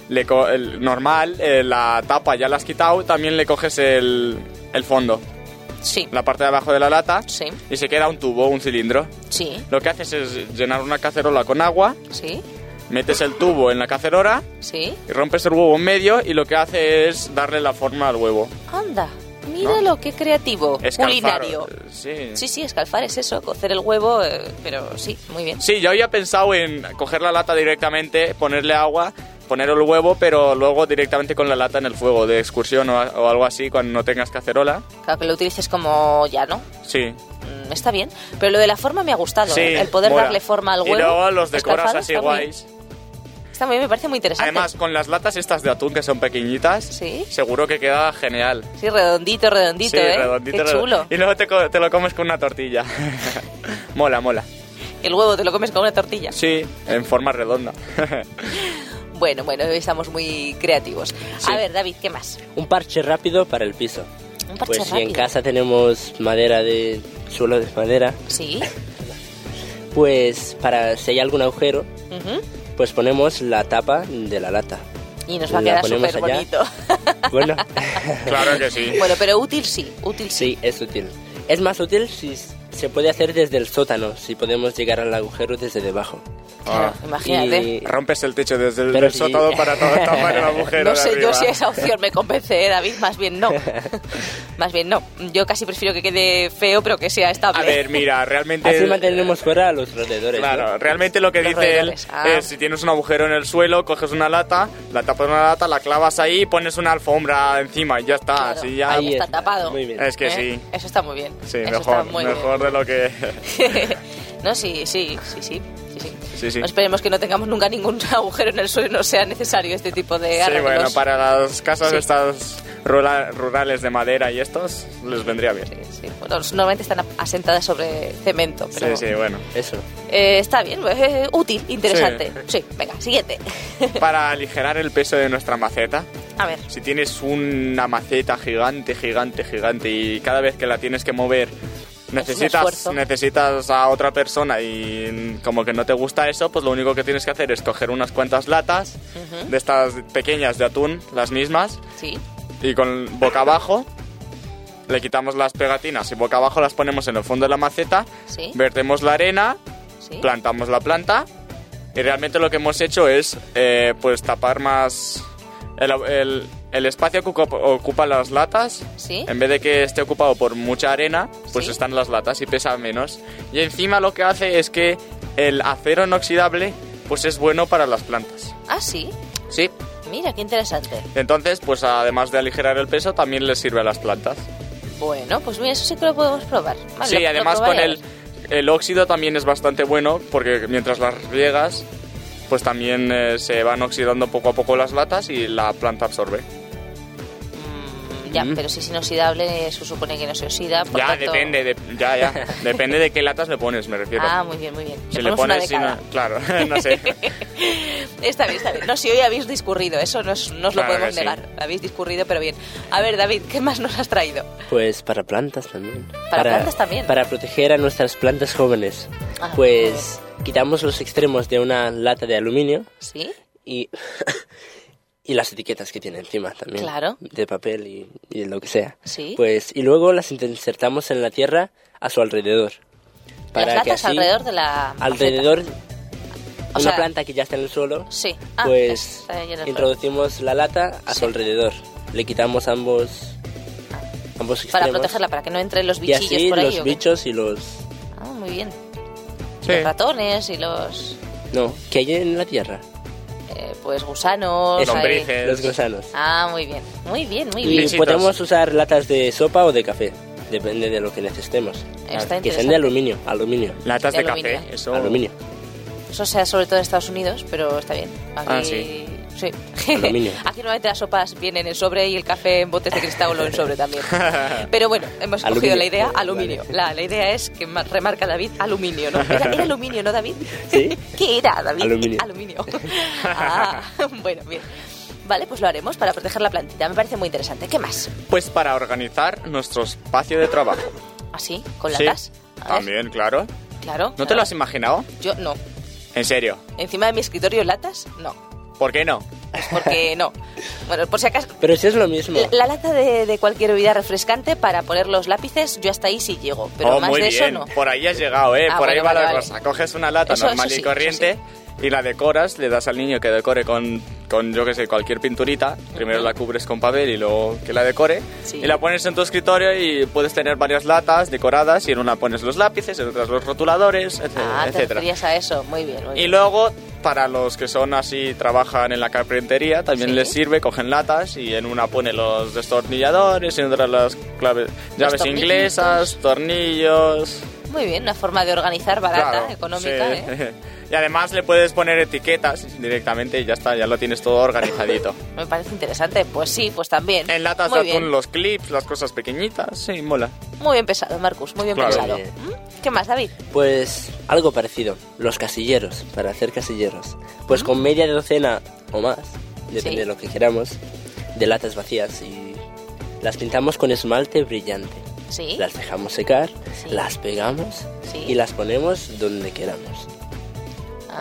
Speaker 5: le co- el normal, eh, la tapa ya la has quitado, también le coges el, el fondo,
Speaker 4: Sí,
Speaker 5: la parte de abajo de la lata,
Speaker 4: sí,
Speaker 5: y se queda un tubo, un cilindro.
Speaker 4: sí,
Speaker 5: Lo que haces es llenar una cacerola con agua,
Speaker 4: sí,
Speaker 5: metes el tubo en la cacerola
Speaker 4: sí.
Speaker 5: y rompes el huevo en medio y lo que hace es darle la forma al huevo.
Speaker 4: Anda, míralo, qué creativo.
Speaker 5: Escalfar,
Speaker 4: Culinario.
Speaker 5: eh, Sí.
Speaker 4: Sí, sí, escalfar es eso, cocer el huevo, eh, pero sí, muy bien.
Speaker 5: Sí, yo había pensado en coger la lata directamente, ponerle agua, poner el huevo, pero luego directamente con la lata en el fuego de excursión o, o algo así cuando no tengas cacerola.
Speaker 4: Claro que lo utilices como ya, ¿no?
Speaker 5: Sí.
Speaker 4: Mm, Está bien, pero lo de la forma me ha gustado,
Speaker 5: sí
Speaker 4: ¿eh? el poder
Speaker 5: mola.
Speaker 4: darle forma al huevo.
Speaker 5: Y luego los decoras así
Speaker 4: bien.
Speaker 5: guays.
Speaker 4: Está muy bien, me parece muy interesante.
Speaker 5: Además, con las latas estas de atún que son pequeñitas,
Speaker 4: Sí.
Speaker 5: seguro que queda genial.
Speaker 4: Sí, redondito, redondito,
Speaker 5: sí,
Speaker 4: ¿eh?
Speaker 5: redondito,
Speaker 4: Qué chulo.
Speaker 5: Y luego te, te lo comes con una tortilla. [LAUGHS] mola, mola.
Speaker 4: El huevo te lo comes con una tortilla.
Speaker 5: Sí, en forma redonda. [LAUGHS]
Speaker 4: Bueno, bueno, hoy estamos muy creativos.
Speaker 5: Sí.
Speaker 4: A ver, David, ¿qué más?
Speaker 6: Un parche rápido para el piso.
Speaker 4: Un parche
Speaker 6: Pues si en casa tenemos madera de suelo de madera,
Speaker 4: Sí.
Speaker 6: pues para si hay algún agujero, pues ponemos la tapa de la lata.
Speaker 4: Y nos va a
Speaker 6: La
Speaker 4: quedar
Speaker 6: ponemos
Speaker 4: súper
Speaker 6: allá.
Speaker 4: bonito. [LAUGHS]
Speaker 6: Bueno, [LAUGHS]
Speaker 5: claro que sí.
Speaker 4: bueno, pero útil sí, útil sí.
Speaker 6: sí, es útil. Es más útil si se puede hacer desde el sótano, si podemos llegar al agujero desde debajo.
Speaker 4: Claro,
Speaker 5: Ah.
Speaker 4: imagínate.
Speaker 6: Y-
Speaker 5: Rompes el techo desde el
Speaker 6: sí.
Speaker 5: sótano para todo tapar el agujero
Speaker 4: No
Speaker 5: de
Speaker 4: sé yo si esa opción me convence, ¿eh, David. Más bien no. [LAUGHS] Más bien no. Yo casi prefiero que quede feo, pero que sea estable.
Speaker 5: A ver, mira, realmente...
Speaker 6: Así mantenemos fuera a los roedores. ¿no?
Speaker 5: Claro, realmente lo que
Speaker 4: Los
Speaker 5: dice él
Speaker 4: ah.
Speaker 5: es si tienes un agujero en el suelo, coges una lata, la tapas en una lata, la clavas ahí y pones una alfombra encima y ya está.
Speaker 4: Claro,
Speaker 5: así ya...
Speaker 6: ahí
Speaker 4: está
Speaker 6: es.
Speaker 4: tapado.
Speaker 6: Muy bien.
Speaker 5: Es que
Speaker 4: ¿Eh?
Speaker 5: sí.
Speaker 4: Eso está muy bien.
Speaker 5: Sí,
Speaker 4: Eso
Speaker 5: mejor,
Speaker 4: está muy
Speaker 5: mejor de lo que...
Speaker 4: bien. [LAUGHS] [LAUGHS] no, sí, sí, sí, sí. Sí, sí.
Speaker 5: Sí, sí.
Speaker 4: Esperemos que no tengamos nunca ningún [LAUGHS] agujero en el suelo y no sea necesario este tipo de
Speaker 5: Sí,
Speaker 4: arreglos.
Speaker 5: bueno, para las casas
Speaker 4: Sí.
Speaker 5: estas rura- rurales de madera y estos les vendría bien.
Speaker 4: Sí, sí. Bueno, normalmente están asentadas sobre cemento, pero
Speaker 5: Sí, sí, bueno.
Speaker 6: Eso.
Speaker 4: eh, está bien, eh, útil, interesante. Sí. venga, siguiente. [LAUGHS]
Speaker 5: Para aligerar el peso de nuestra maceta,
Speaker 4: A ver,
Speaker 5: si tienes una maceta gigante, gigante, gigante y cada vez que la tienes que mover necesitas, necesitas a otra persona y como que no te gusta eso, pues lo único que tienes que hacer es coger unas cuantas latas de estas pequeñas de atún, las mismas,
Speaker 4: sí,
Speaker 5: y con boca abajo le quitamos las pegatinas y boca abajo las ponemos en el fondo de la maceta,
Speaker 4: sí,
Speaker 5: vertemos la arena,
Speaker 4: sí.
Speaker 5: plantamos la planta y realmente lo que hemos hecho es eh, pues tapar más el, el- el espacio que ocupa, ocupa las latas
Speaker 4: Sí.
Speaker 5: en vez de que esté ocupado por mucha arena pues
Speaker 4: Sí.
Speaker 5: están las latas y pesa menos y encima lo que hace es que el acero inoxidable pues es bueno para las plantas
Speaker 4: Ah, sí.
Speaker 5: sí
Speaker 4: Mira, qué interesante.
Speaker 5: entonces pues además de aligerar el peso también les sirve a las plantas
Speaker 4: Bueno, pues mira, eso sí que lo podemos probar. Vale,
Speaker 5: sí además con el, el óxido también es bastante bueno porque mientras las riegas pues también eh, se van oxidando poco a poco las latas y la planta absorbe.
Speaker 4: Ya,
Speaker 6: Mm.
Speaker 4: pero si es inoxidable, eso supone que no se oxida. por
Speaker 5: ya,
Speaker 4: tanto-
Speaker 5: depende, de, ya, ya. [LAUGHS] depende de qué latas le pones, me refiero.
Speaker 4: Ah, muy bien, muy bien.
Speaker 5: si
Speaker 4: Le
Speaker 5: le pones, si no- claro, [LAUGHS] no sé. [LAUGHS]
Speaker 4: Está bien, está bien. No, si hoy habéis discurrido, eso nos, nos lo
Speaker 5: Claro
Speaker 4: podemos
Speaker 5: que sí.
Speaker 4: negar. Habéis discurrido, pero bien. A ver, David, ¿qué más nos has traído?
Speaker 6: Pues para plantas también.
Speaker 4: Para plantas también.
Speaker 6: Para proteger a nuestras plantas jóvenes.
Speaker 4: Ah,
Speaker 6: pues quitamos los extremos de una lata de aluminio
Speaker 4: ¿Sí?
Speaker 6: y, y las etiquetas que tiene encima también.
Speaker 4: Claro.
Speaker 6: De papel y, y lo que sea.
Speaker 4: Sí.
Speaker 6: Pues y luego las insertamos en la tierra a su alrededor.
Speaker 4: Las
Speaker 6: que
Speaker 4: latas
Speaker 6: así,
Speaker 4: alrededor de la.
Speaker 6: alrededor
Speaker 4: O
Speaker 6: una
Speaker 4: sea,
Speaker 6: planta que ya está en el suelo.
Speaker 4: Sí. Ah,
Speaker 6: pues
Speaker 4: el
Speaker 6: introducimos la lata a
Speaker 4: Sí.
Speaker 6: su alrededor. Le quitamos ambos ambos
Speaker 4: Para
Speaker 6: extremos.
Speaker 4: protegerla, para que no entren los
Speaker 6: y
Speaker 4: bichillos
Speaker 6: así
Speaker 4: por ahí.
Speaker 6: los
Speaker 4: ¿o qué?
Speaker 6: bichos y los
Speaker 4: Ah, muy bien.
Speaker 5: Sí.
Speaker 4: Los ratones y los.
Speaker 6: no que hay en la tierra
Speaker 4: pues gusanos.
Speaker 5: Lombrices.
Speaker 6: los gusanos
Speaker 4: Ah, muy bien. Muy bien, muy
Speaker 6: y
Speaker 4: bien.
Speaker 5: Bichitos.
Speaker 6: podemos usar latas de sopa o de café depende de lo que necesitemos
Speaker 4: Está
Speaker 6: que sean de aluminio aluminio
Speaker 5: Latas
Speaker 4: De
Speaker 5: de, café,
Speaker 4: aluminio.
Speaker 5: eso.
Speaker 6: aluminio
Speaker 4: Eso sea sobre todo en Estados Unidos, pero está bien. Aquí,
Speaker 5: Ah, sí.
Speaker 4: Sí.
Speaker 6: Aluminio. [LAUGHS]
Speaker 4: Aquí normalmente las sopas vienen en sobre y el café en botes de cristal o en sobre también. [LAUGHS] Pero bueno, hemos cogido
Speaker 6: Aluminio.
Speaker 4: la idea aluminio. La, la idea es que ma- remarca David aluminio, ¿no? Era, era aluminio, ¿no, David?
Speaker 6: Sí. [LAUGHS]
Speaker 4: ¿Qué era, David?
Speaker 6: Aluminio.
Speaker 4: Aluminio. Ah, bueno, bien. Vale, pues lo haremos para proteger la plantita. Me parece muy interesante. ¿Qué más?
Speaker 5: Pues para organizar nuestro espacio de trabajo.
Speaker 4: ¿Así? ¿Con
Speaker 5: Sí,
Speaker 4: latas?
Speaker 5: También, claro.
Speaker 4: Claro.
Speaker 5: ¿No te lo has imaginado?
Speaker 4: Yo no.
Speaker 5: En serio.
Speaker 4: Encima de mi escritorio latas, no.
Speaker 5: ¿Por qué no?
Speaker 4: Porque no. Bueno, por si acaso,
Speaker 6: pero si es lo mismo
Speaker 4: La, la lata de, de cualquier bebida refrescante para poner los lápices, yo hasta ahí sí llego, pero
Speaker 5: oh,
Speaker 4: más
Speaker 5: muy
Speaker 4: de
Speaker 5: bien.
Speaker 4: eso no.
Speaker 5: Por ahí has llegado, ¿eh?
Speaker 4: Ah,
Speaker 5: Por ahí
Speaker 4: bueno,
Speaker 5: va
Speaker 4: vale,
Speaker 5: la
Speaker 4: vale.
Speaker 5: cosa. Coges una lata
Speaker 4: Eso-
Speaker 5: normal
Speaker 4: eso
Speaker 5: y
Speaker 4: sí,
Speaker 5: corriente y la decoras, le das al niño que decore con, con yo que sé, cualquier pinturita. Primero la cubres con papel y luego que la decore.
Speaker 4: Sí.
Speaker 5: Y la pones en tu escritorio y puedes tener varias latas decoradas y en una pones los lápices, en otras los rotuladores, etc-
Speaker 4: Ah, te
Speaker 5: etcétera.
Speaker 4: referías a eso, muy bien, muy
Speaker 5: Y
Speaker 4: bien.
Speaker 5: luego, para los que son así, trabajan en la carpintería, también
Speaker 4: Sí.
Speaker 5: les sirve, cogen latas y en una pone los destornilladores, en otra las claves, llaves inglesas, tornillos.
Speaker 4: Muy bien, una forma de organizar barata,
Speaker 5: Claro,
Speaker 4: económica,
Speaker 5: sí.
Speaker 4: ¿eh? [LAUGHS]
Speaker 5: Y además le puedes poner etiquetas directamente y ya está, ya lo tienes todo organizadito. [LAUGHS]
Speaker 4: Me parece interesante. Pues sí, pues también.
Speaker 5: En latas
Speaker 4: muy
Speaker 5: de atún
Speaker 4: bien.
Speaker 5: los clips, las cosas pequeñitas, sí, mola.
Speaker 4: Muy bien pensado, Marcus, muy bien
Speaker 5: Claro.
Speaker 4: pensado. ¿Mm? ¿Qué más, David?
Speaker 6: Pues algo parecido, los casilleros, para hacer casilleros. Pues con media docena o más, depende
Speaker 4: Sí.
Speaker 6: de lo que queramos, de latas vacías y las pintamos con esmalte brillante.
Speaker 4: Sí.
Speaker 6: Las dejamos secar,
Speaker 4: Sí.
Speaker 6: las pegamos
Speaker 4: Sí.
Speaker 6: y las ponemos donde queramos.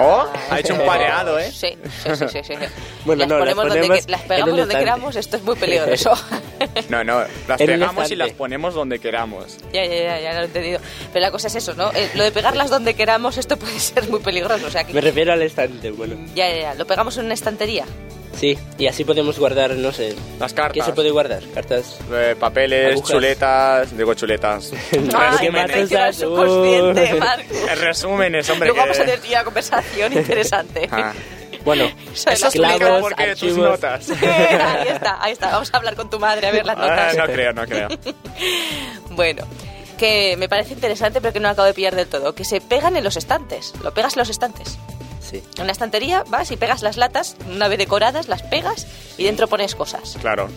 Speaker 5: Oh,
Speaker 4: Ah,
Speaker 5: ha hecho un pareado, ¿eh?
Speaker 4: Sí, sí, sí, sí. sí. [LAUGHS]
Speaker 6: Bueno,
Speaker 4: las
Speaker 6: no, las
Speaker 4: ponemos donde
Speaker 6: ponemos
Speaker 4: que- las pegamos donde queramos, esto es muy peligroso. [LAUGHS]
Speaker 5: No, no, las
Speaker 6: En
Speaker 5: pegamos y las ponemos donde queramos.
Speaker 4: Ya, ya, ya, ya lo he entendido. Pero la cosa es eso, ¿no? Eh, lo de pegarlas donde queramos, esto puede [LAUGHS] ser muy peligroso. O sea, que
Speaker 6: Me refiero al estante, bueno.
Speaker 4: ya, ya, ya, lo pegamos en una estantería.
Speaker 6: Sí, y así podemos guardar, no sé.
Speaker 5: Las cartas.
Speaker 6: ¿Qué se puede guardar? Cartas.
Speaker 5: Eh, papeles,
Speaker 6: Agujas.
Speaker 5: chuletas, digo chuletas. [LAUGHS]
Speaker 4: Ay,
Speaker 6: ¿Qué más
Speaker 4: me
Speaker 6: usas?
Speaker 4: su consciente,
Speaker 6: Uy.
Speaker 4: Marcos.
Speaker 5: Eh, Resúmenes, hombre.
Speaker 4: Luego vamos a tener una conversación [LAUGHS] interesante.
Speaker 5: Ah,
Speaker 6: Bueno,
Speaker 4: Eso es
Speaker 5: Eso explica
Speaker 6: Clavos,
Speaker 5: por qué tus notas. [LAUGHS]
Speaker 4: ahí está, ahí está. Vamos a hablar con tu madre a ver las
Speaker 5: Ah,
Speaker 4: notas.
Speaker 5: no creo, no creo.
Speaker 4: Bueno, que me parece interesante, pero que no acabo de pillar del todo. Que se pegan en los estantes. Lo pegas en los estantes.
Speaker 6: Sí.
Speaker 4: En la estantería vas y pegas las latas, una vez decoradas, las pegas y dentro pones cosas.
Speaker 5: Claro.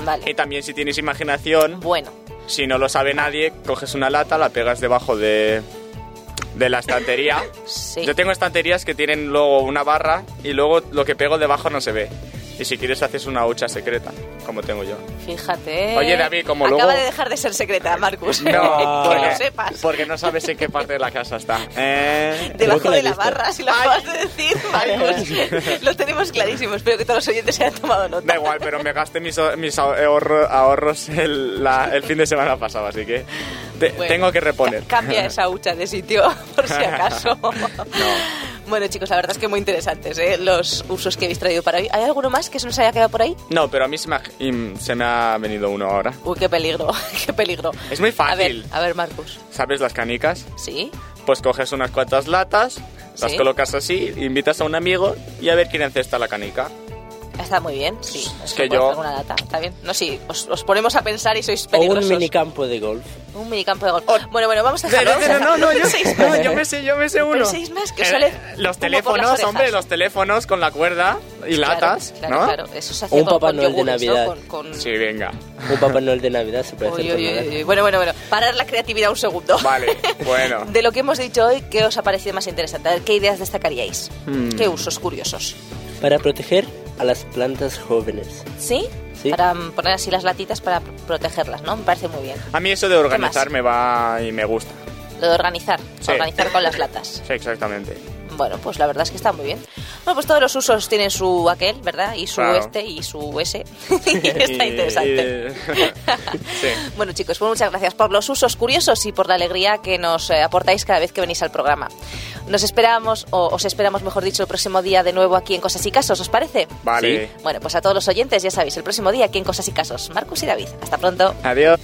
Speaker 5: Y
Speaker 4: Vale.
Speaker 5: también si tienes imaginación,
Speaker 4: Bueno,
Speaker 5: si no lo sabe nadie, coges una lata, la pegas debajo de, de la estantería. [LAUGHS]
Speaker 4: sí.
Speaker 5: Yo tengo estanterías que tienen luego una barra y luego lo que pego debajo no se ve. Y si quieres haces una hucha secreta, como tengo yo.
Speaker 4: Fíjate.
Speaker 5: Oye, David, como
Speaker 4: Acaba
Speaker 5: luego-
Speaker 4: de dejar de ser secreta, Marcus.
Speaker 5: No, [LAUGHS]
Speaker 4: que
Speaker 5: porque,
Speaker 4: lo sepas.
Speaker 5: porque no sabes en qué parte de la casa está. Eh,
Speaker 4: Debajo de la
Speaker 6: visto.
Speaker 4: barra, si lo acabas de decir, Marcus. [LAUGHS] lo tenemos clarísimo. Espero que todos los oyentes hayan tomado nota.
Speaker 5: Da igual, pero me gasté mis, mis ahorro- ahorros el, la- el fin de semana pasado, así que te-
Speaker 4: Bueno,
Speaker 5: tengo que reponer.
Speaker 4: ca- Cambia esa hucha de sitio, [LAUGHS] por si acaso. Bueno, chicos, la verdad es que muy interesantes ¿eh? los usos que habéis traído para hoy. ¿Hay alguno más que se nos haya quedado por ahí?
Speaker 5: No, pero a mí se me ha, im- se me ha venido uno ahora.
Speaker 4: Uy, qué peligro, [LAUGHS] qué peligro.
Speaker 5: Es muy
Speaker 4: A ver,
Speaker 5: fácil.
Speaker 4: a ver, Marcus.
Speaker 5: ¿Sabes las canicas?
Speaker 4: ¿Sí?
Speaker 5: Pues coges unas cuantas latas, las
Speaker 4: Sí.
Speaker 5: colocas así, invitas a un amigo y a ver quién encesta la canica.
Speaker 4: Está muy bien, sí.
Speaker 5: Es
Speaker 4: Eso
Speaker 5: que yo-
Speaker 4: ser Una lata, está bien. No, sí, os, os ponemos a pensar y sois
Speaker 6: O
Speaker 4: peligrosos.
Speaker 6: un minicampo de golf.
Speaker 4: Un minicampo de golf. Bueno, bueno, vamos a dejarlo.
Speaker 5: No, no, no, no, yo, [LAUGHS] no, yo me sé, yo me sé uno.
Speaker 4: Penséis más, que
Speaker 5: Eh,
Speaker 4: sale
Speaker 5: los
Speaker 4: por las
Speaker 5: teléfonos, hombre, los teléfonos con la cuerda y
Speaker 4: Claro,
Speaker 5: latas,
Speaker 4: claro,
Speaker 5: ¿no?
Speaker 4: Claro, eso se hacía
Speaker 6: Un
Speaker 4: con,
Speaker 6: Papá Noel de
Speaker 4: yogures, ¿no?
Speaker 6: Navidad.
Speaker 4: Con, con-
Speaker 5: Sí, venga.
Speaker 6: Un Papá Noel de Navidad se puede hacer
Speaker 4: Uy,
Speaker 6: con
Speaker 4: uy,
Speaker 6: nada.
Speaker 4: uy, uy. Bueno, bueno, bueno. Parar la creatividad un segundo.
Speaker 5: Vale, [LAUGHS] bueno.
Speaker 4: De lo que hemos dicho hoy, ¿qué os ha parecido más interesante? A ver, ¿qué ideas destacaríais?
Speaker 5: Hmm.
Speaker 4: ¿Qué usos curiosos?
Speaker 6: Para proteger a las plantas jóvenes.
Speaker 4: ¿Sí?
Speaker 6: Sí.
Speaker 4: Para poner así las latitas para pr- protegerlas, ¿no? Me parece muy bien.
Speaker 5: A mí eso de organizar me va y me gusta.
Speaker 4: Lo de organizar,
Speaker 5: Sí.
Speaker 4: organizar con las latas.
Speaker 5: Sí, exactamente.
Speaker 4: Bueno, pues la verdad es que está muy bien. Bueno, pues todos los usos tienen su aquel, ¿verdad? Y su
Speaker 5: Claro.
Speaker 4: este y su ese. [LAUGHS] [LAUGHS] está interesante. [LAUGHS]
Speaker 5: sí.
Speaker 4: Bueno chicos, pues muchas gracias por los usos curiosos y por la alegría que nos eh, aportáis cada vez que venís al programa. Nos esperamos, o os esperamos mejor dicho, el próximo día de nuevo aquí en Cosas y Casos, ¿os parece?
Speaker 5: Vale.
Speaker 4: Bueno, pues a todos los oyentes, ya sabéis, el próximo día aquí en Cosas y Casos. Marcus y David, hasta pronto.
Speaker 5: Adiós.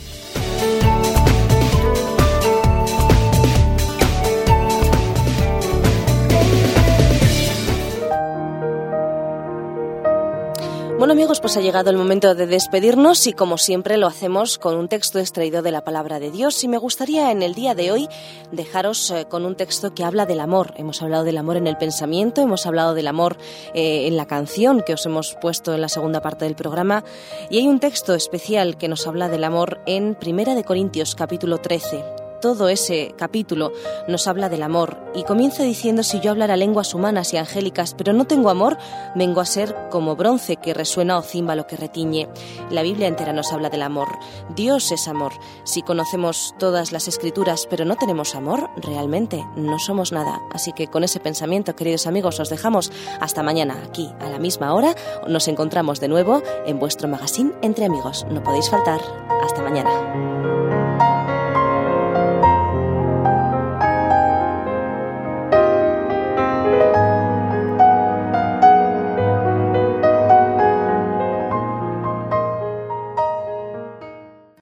Speaker 4: Bueno amigos, pues ha llegado el momento de despedirnos y como siempre lo hacemos con un texto extraído de la palabra de Dios. Y me gustaría en el día de hoy dejaros eh, con un texto que habla del amor. Hemos hablado del amor en el pensamiento, hemos hablado del amor eh, en la canción que os hemos puesto en la segunda parte del programa. Y hay un texto especial que nos habla del amor en Primera de Corintios capítulo 13 todo ese capítulo nos habla del amor y comienza diciendo si yo hablara lenguas humanas y angélicas pero no tengo amor, vengo a ser como bronce que resuena o címbalo que retiñe. La Biblia entera nos habla del amor. Dios es amor. Si conocemos todas las escrituras pero no tenemos amor, realmente no somos nada. Así que con ese pensamiento, queridos amigos, os dejamos hasta mañana aquí a la misma hora. Nos encontramos de nuevo en vuestro magazine Entre Amigos. No podéis faltar. Hasta mañana.